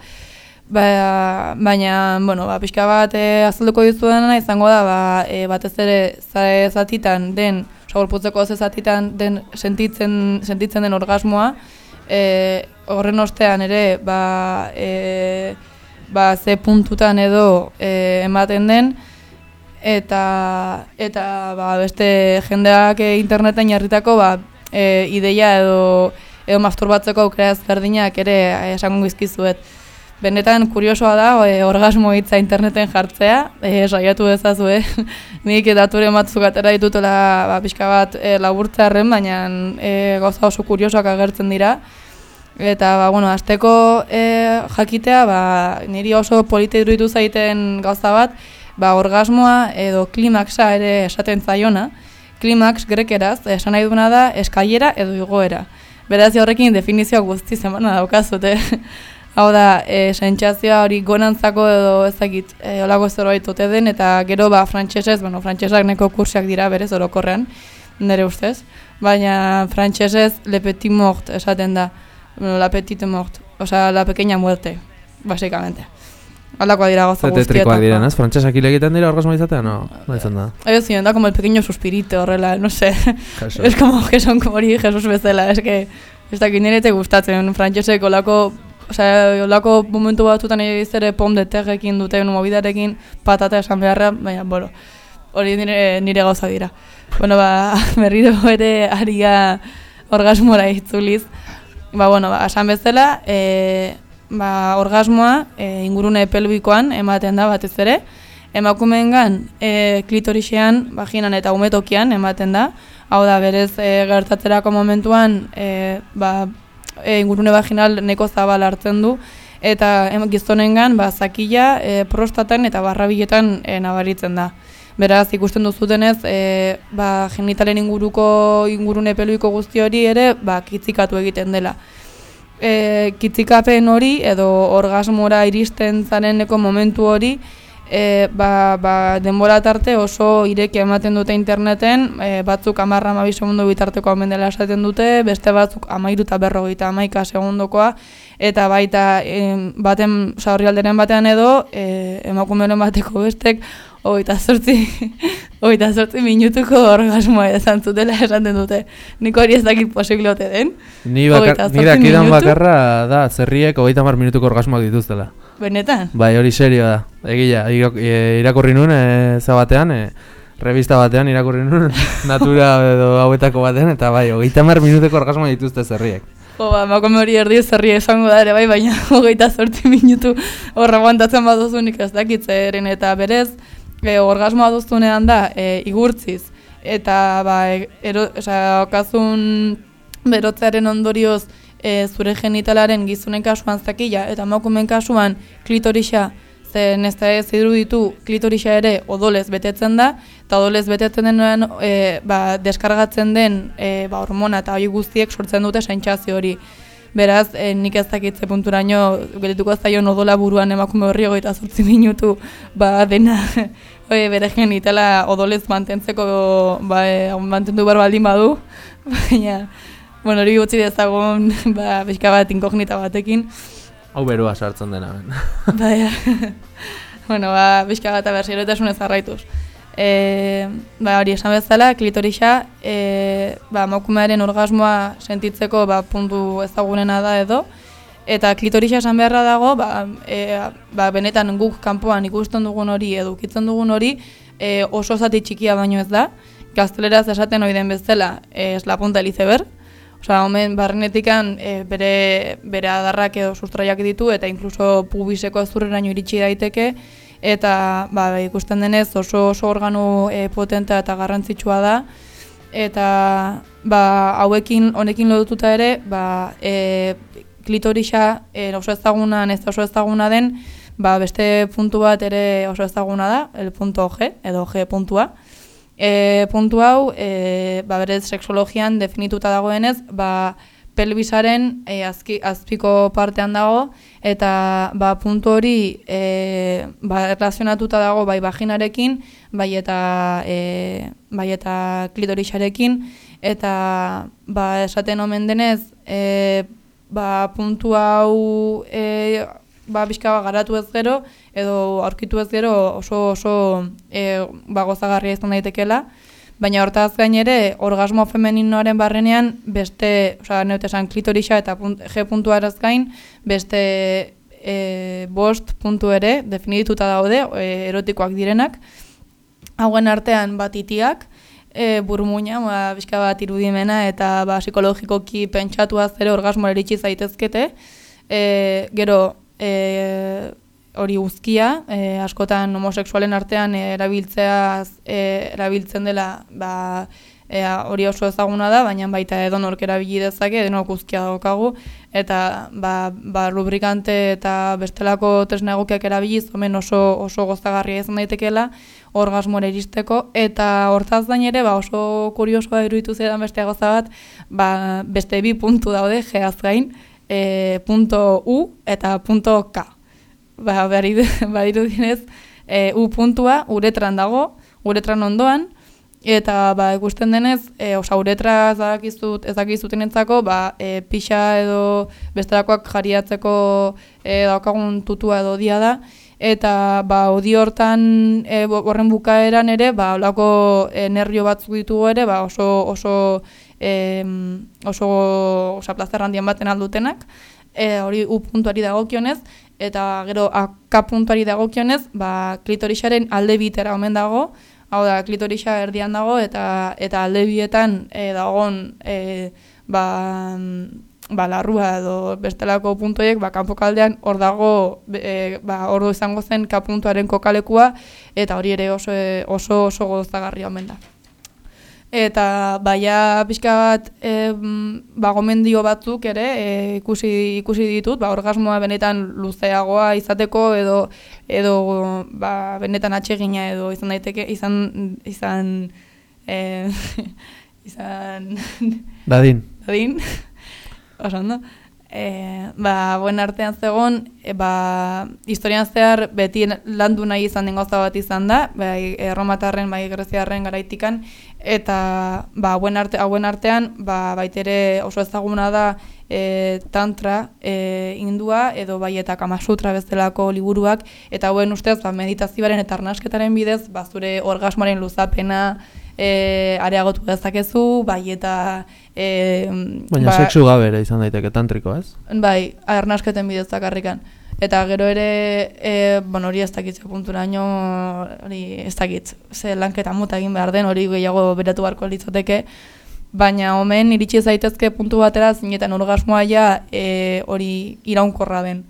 Ba, baina, bueno, ba, pixka bat e, azalduko dizuena izango da, ba, e, batez ere za- zatitan den, gorputzeko ze zatitan den sentitzen, sentitzen den orgasmoa, e, horren ostean ere, ba, e, ba, ze puntutan edo e, ematen den, eta, eta ba, beste jendeak e, interneten jarritako ba, e, ideia edo, edo masturbatzeko aukera ezberdinak ere e, esango gizkizuet. Benetan kuriosoa da e, orgasmo hitza interneten jartzea, e, saiatu ezazue, nik dature batzuk atera ditutela ba, pixka bat e, laburtzearen, baina e, gauza oso kuriosoak agertzen dira. Eta, ba, bueno, azteko e, jakitea, ba, niri oso polite iruditu zaiten gauza bat, ba, orgasmoa edo klimaxa ere esaten zaiona. Klimax grekeraz, esan nahi duna da, eskaiera edo igoera. Beraz, horrekin definizioa guzti zemana daukazute. Hau da, e, sentsazioa hori gonantzako edo ezagit, e, olako zerbait ote den, eta gero ba, frantsesez, bueno, frantsesak neko kursiak dira berez orokorrean, nire ustez. Baina frantsesez le petit mort esaten da, bueno, la petite mort, osea, la pequeña muerte, básicamente. Aldakoa dira goza Zete guztietako. trikoak diren, ez? Frantsesak hile egiten dira orgasmo izatea, no? No izan da. Ez ziren, da como el pequeño suspirito horrela, no sé. Es como que son como hori Jesus bezala, es que ez dakit nire te gustatzen, frantsesek olako, osea, olako momentu batzutan egiz ere pom de terrekin duten mobidarekin patata esan beharra, baina, bueno, hori nire, nire gauza dira. Bueno, ba, berriro ere aria orgasmora itzuliz. Ba, bueno, ba, esan bezala, e, ba, orgasmoa e, ingurune pelbikoan ematen da batez ere, emakumeengan e, klitorixean, vaginan eta umetokian ematen da, hau da berez e, gertatzerako momentuan e, ba, e, ingurune vaginal neko zabal hartzen du, eta gizonengan ba, zakila, e, prostatan eta barrabiletan e, nabaritzen da. Beraz, ikusten duzutenez, e, ba, genitalen inguruko ingurune pelbiko guzti hori ere ba, kitzikatu egiten dela e, kitzikapen hori edo orgasmora iristen zareneko momentu hori e, ba, ba, denbora tarte oso ireki ematen dute interneten, e, batzuk amarra amabi segundu bitarteko omen dela esaten dute, beste batzuk amairu eta berrogeita amaika segundokoa, eta baita e, baten, horri alderen batean edo, e, emakumeren bateko bestek, hogeita zortzi, hogeita zortzi minutuko orgasmoa izan zutela esaten dute. Nik hori ez dakit posible den. Ni, bakar, Hogeita ni zortzi dakidan minutu? bakarra da, zerriek hogeita mar minutuko orgasmoak dituztela. Benetan? Bai, hori serio da. Egia, ira- e, irakurri nun, e, za batean, e, revista batean irakurri nun, natura edo hauetako batean, eta bai, hogeita mar minuteko orgasmoa dituzte zerriek. Jo, ba, emakume hori erdi zerri esango da ere, bai, baina hogeita zortzi minutu horra aguantatzen baduzu nik ez dakitzeren eta berez, e, orgasmoa duztunean da, e, igurtziz, eta ba, e, ero, oza, okazun berotzearen ondorioz e, zure genitalaren gizunen kasuan zakila, eta emakumeen kasuan klitorixa, zen ez da ez iruditu klitorixa ere odolez betetzen da, eta odolez betetzen denean e, ba, deskargatzen den e, ba, hormona eta hori guztiek sortzen dute sentsazio hori. Beraz, e, nik ez dakitze punturaino gerituko zaion odola buruan emakume horri hogeita zortzi minutu ba, dena e, bere genitala odolez mantentzeko ba, e, mantendu behar baldin badu, baina bueno, hori utzi dezagun ba, pixka bat inkognita batekin. Hau berua sartzen dena. ben. Bai, bueno, ba, bizka bat abertziretasunez jarraituz. E, ba, hori esan bezala, klitorixa, e, ba, emakumearen orgasmoa sentitzeko ba, puntu ezagunena da edo, eta klitorixa esan beharra dago, ba, e, ba, benetan guk kanpoan ikusten dugun hori edo ukitzen dugun hori e, oso zati txikia baino ez da, gazteleraz esaten ohi den bezala, e, es la punta del iceberg, Osa, omen barrenetikan e, bere, bere adarrak edo sustraiak ditu eta inkluso pubiseko azurreraino iritsi daiteke. Eta ba, ikusten denez oso oso organo e, potentea eta garrantzitsua da. Eta ba, hauekin honekin lotuta ere ba, e, klitorixa e, oso ezaguna ez oso ezaguna den ba, beste puntu bat ere oso ezaguna da, el punto G edo G puntua. E, puntu hau, e, ba, berez sexologian definituta dagoenez, ba, pelbisaren e, azki, azpiko partean dago, eta ba, puntu hori e, ba, erlazionatuta dago bai vaginarekin, bai eta, e, bai eta klitorixarekin, eta ba, esaten omen denez, e, ba, puntu hau e, ba, bizka garatu ez gero, edo aurkitu ez gero oso oso e, ba, gozagarria izan daitekela, baina hortaz gain ere orgasmo femeninoaren barrenean beste, osea, neute esan klitorixa eta punt, G puntuaraz gain, beste e, bost puntu ere definituta daude, e, erotikoak direnak, hauen artean bat itiak, e, burmuina, ba, bizka bat irudimena eta ba, psikologikoki pentsatuaz ere orgasmo eritsi zaitezkete, e, gero e, hori guzkia, e, askotan homosexualen artean e, erabiltzea e, erabiltzen dela ba, ea, hori oso ezaguna da, baina baita edonork erabili dezake, denok guzkia daukagu, eta ba, ba, lubrikante eta bestelako tresna egokiak erabiliz, omen oso, oso gozagarria izan daitekeela, orgasmora iristeko, eta hortaz gain ere, ba, oso kuriosoa iruditu zedan beste goza bat, ba, beste bi puntu daude, geaz gain, e, punto U eta punto K. Ba, badiru dinez, e, U puntua uretran dago, uretran ondoan, Eta ba, ikusten denez, e, osa uretra ezakizut, ezakizutenentzako, ba, e, pixa edo bestelakoak jariatzeko e, daukagun tutua edo dia da. Eta ba, odi hortan e, horren bukaeran ere, ba, olako e, nervio batzuk ditugu ere, ba, oso, oso, e, oso osa, plazer handien baten aldutenak. E, hori U puntuari dagokionez, eta gero AK puntuari dagokionez, ba, klitorisaren alde bitera omen dago, hau da, klitorisa erdian dago eta eta alde bietan e, dagoen e, ba, ba, larrua edo bestelako puntoiek ba, kanpokaldean hor dago e, ba, ordu izango zen kapuntuaren kokalekua eta hori ere oso oso, oso gozagarria omen da. Eta baia pixka bat e, ba, gomendio batzuk ere e, ikusi, ikusi ditut, ba, orgasmoa benetan luzeagoa izateko edo edo ba, benetan atsegina edo izan daiteke izan izan e, izan dadin. Dadin ondo E, ba, buen artean zegon, e, ba, historian zehar beti landu nahi izan den gauza bat izan da, bai, erromatarren, bai, greziarren garaitikan, eta ba, buen arte, hauen artean, ba, baitere oso ezaguna da e, tantra e, indua, edo bai eta kamasutra bezalako liburuak, eta hauen ustez, ba, meditazioaren eta arnasketaren bidez, ba, zure orgasmoaren luzapena, e, areagotu dezakezu, bai eta... E, Baina ba, sexu gabe ere izan daiteke tantriko, ez? Bai, arnasketen bidez zakarrikan. Eta gero ere, e, bueno, hori ez dakitze punturaino, hori ez dakitz, ze lanketa mota egin behar den, hori gehiago beratu barko litzoteke, baina omen iritsi zaitezke puntu batera zinetan orgasmoa ja e, hori iraunkorra den.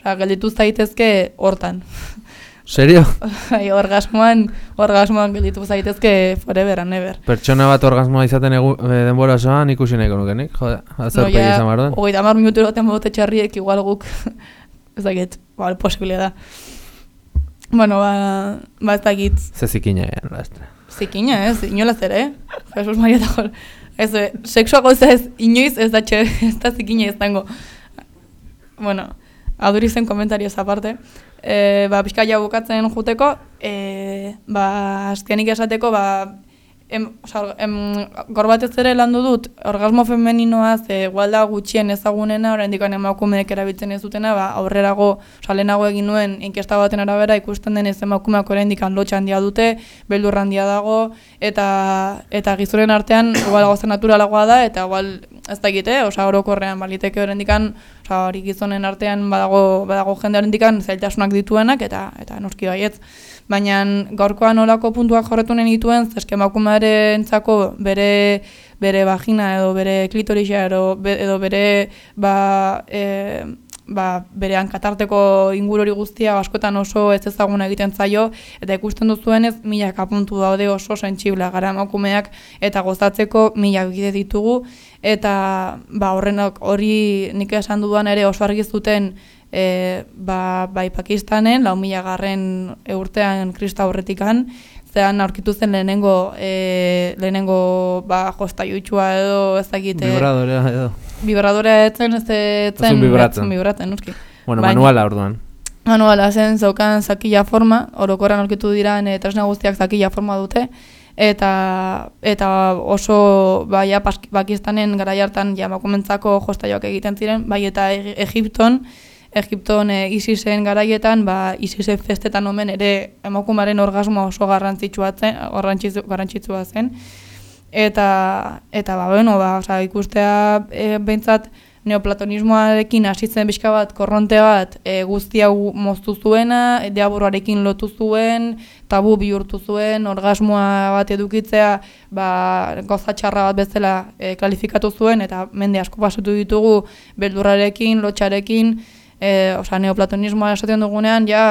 Osa, gelditu zaitezke hortan. Serio? Bai, orgasmoan, orgasmoan gelditu zaitezke forever and ever. Pertsona bat orgasmoa izaten egu, e, denbora osoan ikusi nahiko nukenik, jode, azerpegi no, izan behar den. Ogei damar minutu eroten bote txarriek igual guk, ez dakit, ba, posible da. Bueno, ba, ba ez dakit. Ze zikina egin, lastre. Zikina, ez, inola zer, eh? Jesus Maria eta jol. Ez, seksuako ez, inoiz ez da, txe, ez da zikina ez dango. Bueno, adurizen komentario aparte e, ba, pixka jau bukatzen juteko, e, ba, azkenik esateko, ba, em, oza, em, gorbatez ere landu dut, orgasmo femeninoa, ze gualda gutxien ezagunena, oraindik emakumeek erabiltzen ez dutena, ba, aurrerago, oza, lehenago egin nuen, inkesta baten arabera, ikusten denez emakumeak oraindik lotxa handia dute, beldur handia dago, eta eta gizuren artean, igual gozen naturalagoa da, eta igual, ez da egite, oza, orokorrean baliteke oraindikan, oza, hori gizonen artean badago, badago jende horrendikan zailtasunak dituenak, eta eta noski baietz. Baina gaurkoan olako puntuak jorretu nahi dituen, zeske entzako bere, bere vagina edo bere klitorisa edo, edo bere ba, e, ba, bere hankatarteko ingurori guztia askotan oso ez ezaguna egiten zaio, eta ikusten duzuenez milak apuntu daude oso sentsibla gara emakumeak eta gozatzeko milak bide ditugu, eta ba, horrenak hori nik esan dudan ere oso argi zuten e, ba, bai Pakistanen, lau mila garren urtean krista horretikan, zean aurkitu zen lehenengo, e, lehenengo ba, josta jutxua edo ezagite... Vibradorea edo. Vibradorea etzen, ez etzen, vibratzen. vibratzen, nuski. Bueno, Baina, manuala orduan. Manuala zen, zaukan zakila forma, orokorran aurkitu dira, e, tresna guztiak zakila forma dute, eta eta oso bai Pakistanen garai hartan ja makumentzako jostaioak egiten ziren bai eta Egipton Egipton e, ISISen garaietan ba ISISen festetan omen ere emakumaren orgasmo oso garrantzitsua zen garrantzitsua zen. Eta eta ba bueno ba osea ikustea e, beintzat neoplatonismoarekin hasi zen bizka bat korronte bat e, guzti hau moztu zuena, deaburuarekin lotu zuen, tabu bihurtu zuen, orgasmoa bat edukitzea, ba, goza txarra bat bezala e, kalifikatu zuen eta mende asko pasatu ditugu beldurrarekin, lotxarekin e, osea, neoplatonismoa esaten dugunean, ja,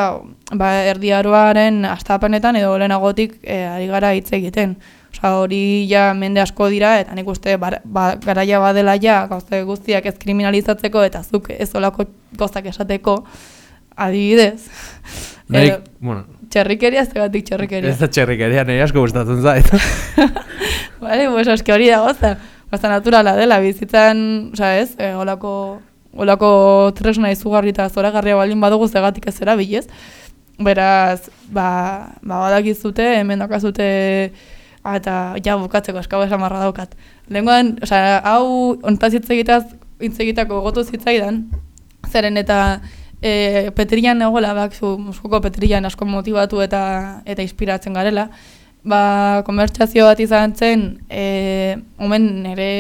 ba, erdiaroaren astapenetan edo lehenagotik e, ari gara hitz egiten. Osea, hori ja mende asko dira, eta nik uste bar, ba, garaia badela ja, gauze guztiak ez kriminalizatzeko, eta zuk ez olako gozak esateko, adibidez. Nahi, Eh, bueno, Txerrikeria, zegatik txerrikeria. ez da txerrikeria, nahi asko gustatzen zait. Vale, pues eske hori da goza. Goza naturala dela, bizitzan, oza ez, e, olako, olako tresna izugarri eta zoragarria baldin badugu zegatik ez erabilez. Beraz, ba, ba badakizute, hemen dakazute, ah, eta ja bukatzeko eskago esamarra daukat. Lehenkoan, osea, hau ontaz hitz egitaz, hitz egitako gotu zitzaidan, zeren eta e, petrian egola, bak, zu, Moskoko petrian asko motibatu eta eta inspiratzen garela, ba, konbertsazio bat izan zen, e, omen nire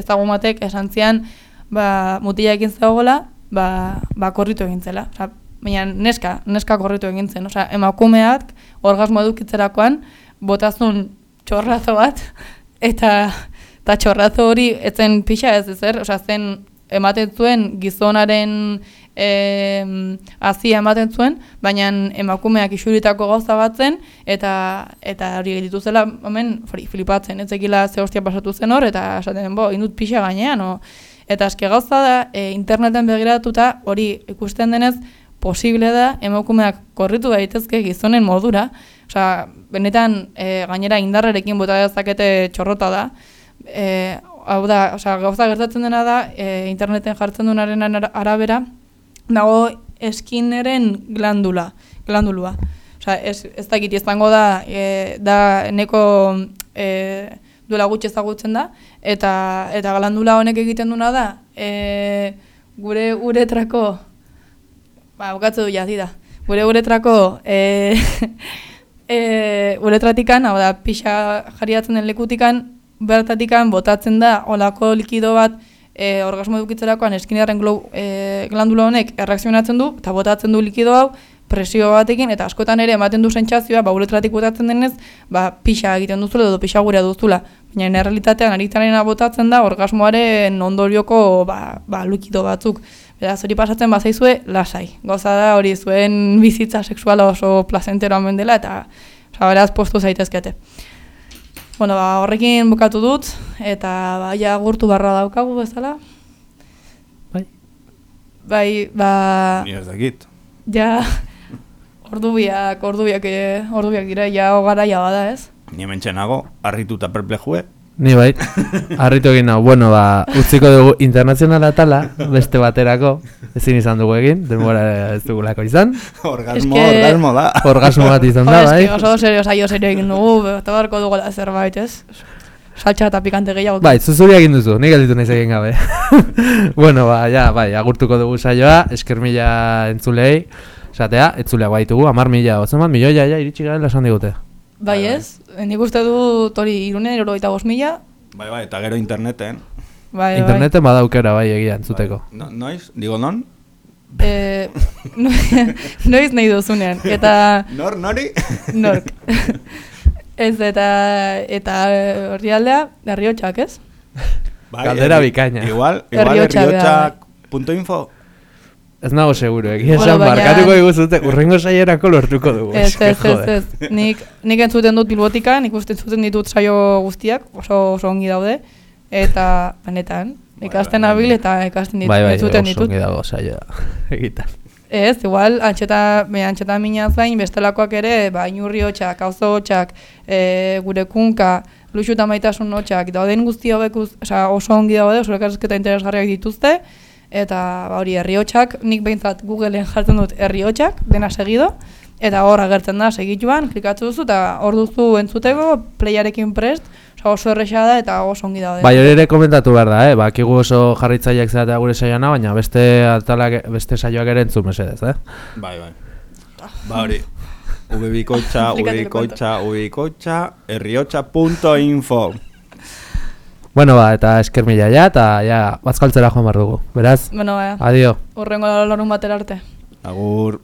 ezagun batek esan zian, ba, mutila egin zegoela, ba, ba, korritu egin zela. Osa, baina neska, neska korritu egin zen. Osa, emakumeak orgasmo edukitzerakoan, botazun txorrazo bat, eta, eta txorrazo hori etzen pixa ez ezer, osa, zen ematen zuen gizonaren e, azia ematen zuen, baina emakumeak isuritako gauza bat zen, eta eta hori gelditu zela, hemen flipatzen, ez zekila ze pasatu zen hor, eta esaten, bo, indut pixa gainean, o, eta eske gauza da, e, interneten begiratuta hori ikusten denez, posible da emakumeak korritu daitezke gizonen modura, osea, benetan e, gainera indarrerekin bota dezakete txorrota da, e, hau da, osea, gauza gertatzen dena da, e, interneten jartzen duenaren ara- arabera, dago eskineren glandula, glandulua. Osea, ez, ez dakit izango da, e, da neko e, duela gutxi ezagutzen da, eta eta glandula honek egiten duna da, e, gure uretrako, ba, bukatze du jazi da, gure uretrako, e, e, uretratikan, hau da, pixa jariatzen den lekutikan, bertatikan botatzen da olako likido bat e, orgasmo edukitzerakoan eskinaren glo, e, glandula honek erreakzionatzen du eta botatzen du likido hau presio batekin eta askotan ere ematen du sentsazioa ba uretratik botatzen denez ba pixa egiten duzula edo pixa gurea duzula baina errealitatean aritarena botatzen da orgasmoaren ondorioko ba, ba likido batzuk Beraz, hori pasatzen bazaizue, lasai. Goza da hori zuen bizitza sexuala oso plazentero hemen dela, eta oza, beraz, postu zaitezkete. Bueno, ba, horrekin bukatu dut, eta ba, ja gurtu barra daukagu bezala. Bai. Bai, ba, Ni ez dakit. ja, ordubiak, ordubiak, eh, ordubiak dira, ja garaia bada, ez? Ni hemen txenago, harrituta perplejue. Ni bai, harritu egin nau. Bueno, ba, utziko dugu internazionala tala, beste baterako, ezin izan dugu egin, denbora ez dugulako izan. Orgasmo, Eske- orgasmo da. Orgasmo bat izan da, bai. eske oso serio, saio serio egin dugu, eta barko dugu zerbait, ez? Saltxa eta pikante gehiago. Bai, zuzuri egin duzu, nik gelditu naiz egin gabe. bueno, ba, ja, bai, agurtuko dugu saioa, esker mila entzulei, esatea, entzuleak baitugu, amar mila, otzen bat, milioia, ja, iritsi garela esan digute. Bai ez, nik uste du tori irunen erogeita bost mila, Bai, bai, eta gero interneten. bai, Interneten badaukera, bai, egia entzuteko. No, noiz? Digo non? bai. E, noiz nahi duzunean, eta Nor, nori? nork. ez, eta, eta horri aldea, herriotxak, ez? Bai, Galdera bikaina. Igual, igual herriotxak.info. Ez nago seguro, egia Bueno, esan, baina- barkatuko diguzute, urrengo saierako lortuko dugu. Ez, ez, ez, ez. Nik, nik entzuten dut bilbotika, nik uste entzuten ditut saio guztiak, oso, oso ongi daude, eta benetan, ikasten bai, nabil eta ikasten ditut, Bai, bai, oso ongi dago saioa egiten. Ez, igual, antxeta, me antxeta minaz gain, bestelakoak ere, ba, inurri hotxak, auzo hotxak, e, gure kunka, luxu eta maitasun hotxak, dauden guzti hauek uz- osea, oso ongi daude, oso interesgarriak dituzte, eta ba, hori herri hotxak, nik behintzat Googleen jartzen dut herri hotxak, dena segido, eta hor agertzen da segituan, klikatu duzu, eta hor duzu entzuteko, playarekin prest, osea, oso erresa da eta oso ongi daude. Bai, hori ere komentatu behar da, eh? Bakigu oso jarritzaileak zeratea gure saioana, baina beste atalak, beste saioak ere entzun mesedez, eh? Bai, bai. Ba hori. el ubikoitza, ubikoitza, herriotxa.info. Bueno, ba, eta esker mila ja, eta ja, bazkaltzera joan behar dugu. Beraz, Bueno, ba, adio. urrengo larun batera arte. Agur.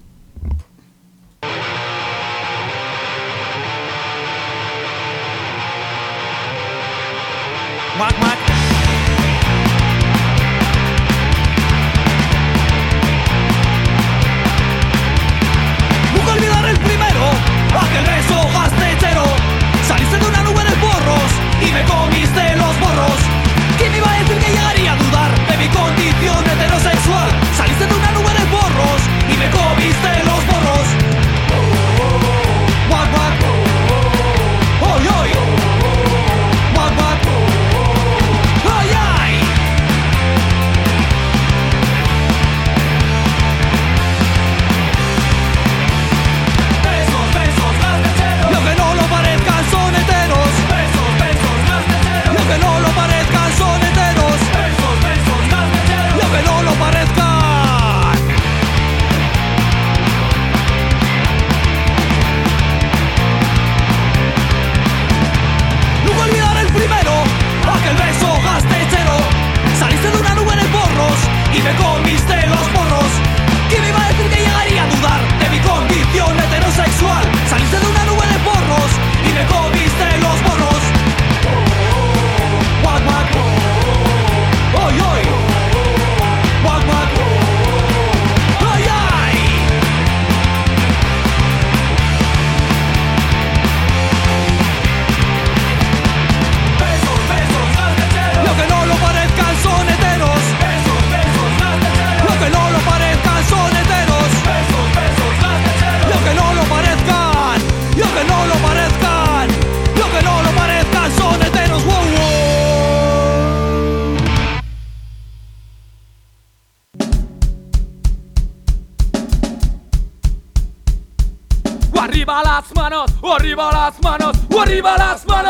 Mac, mac. Arriba las manos,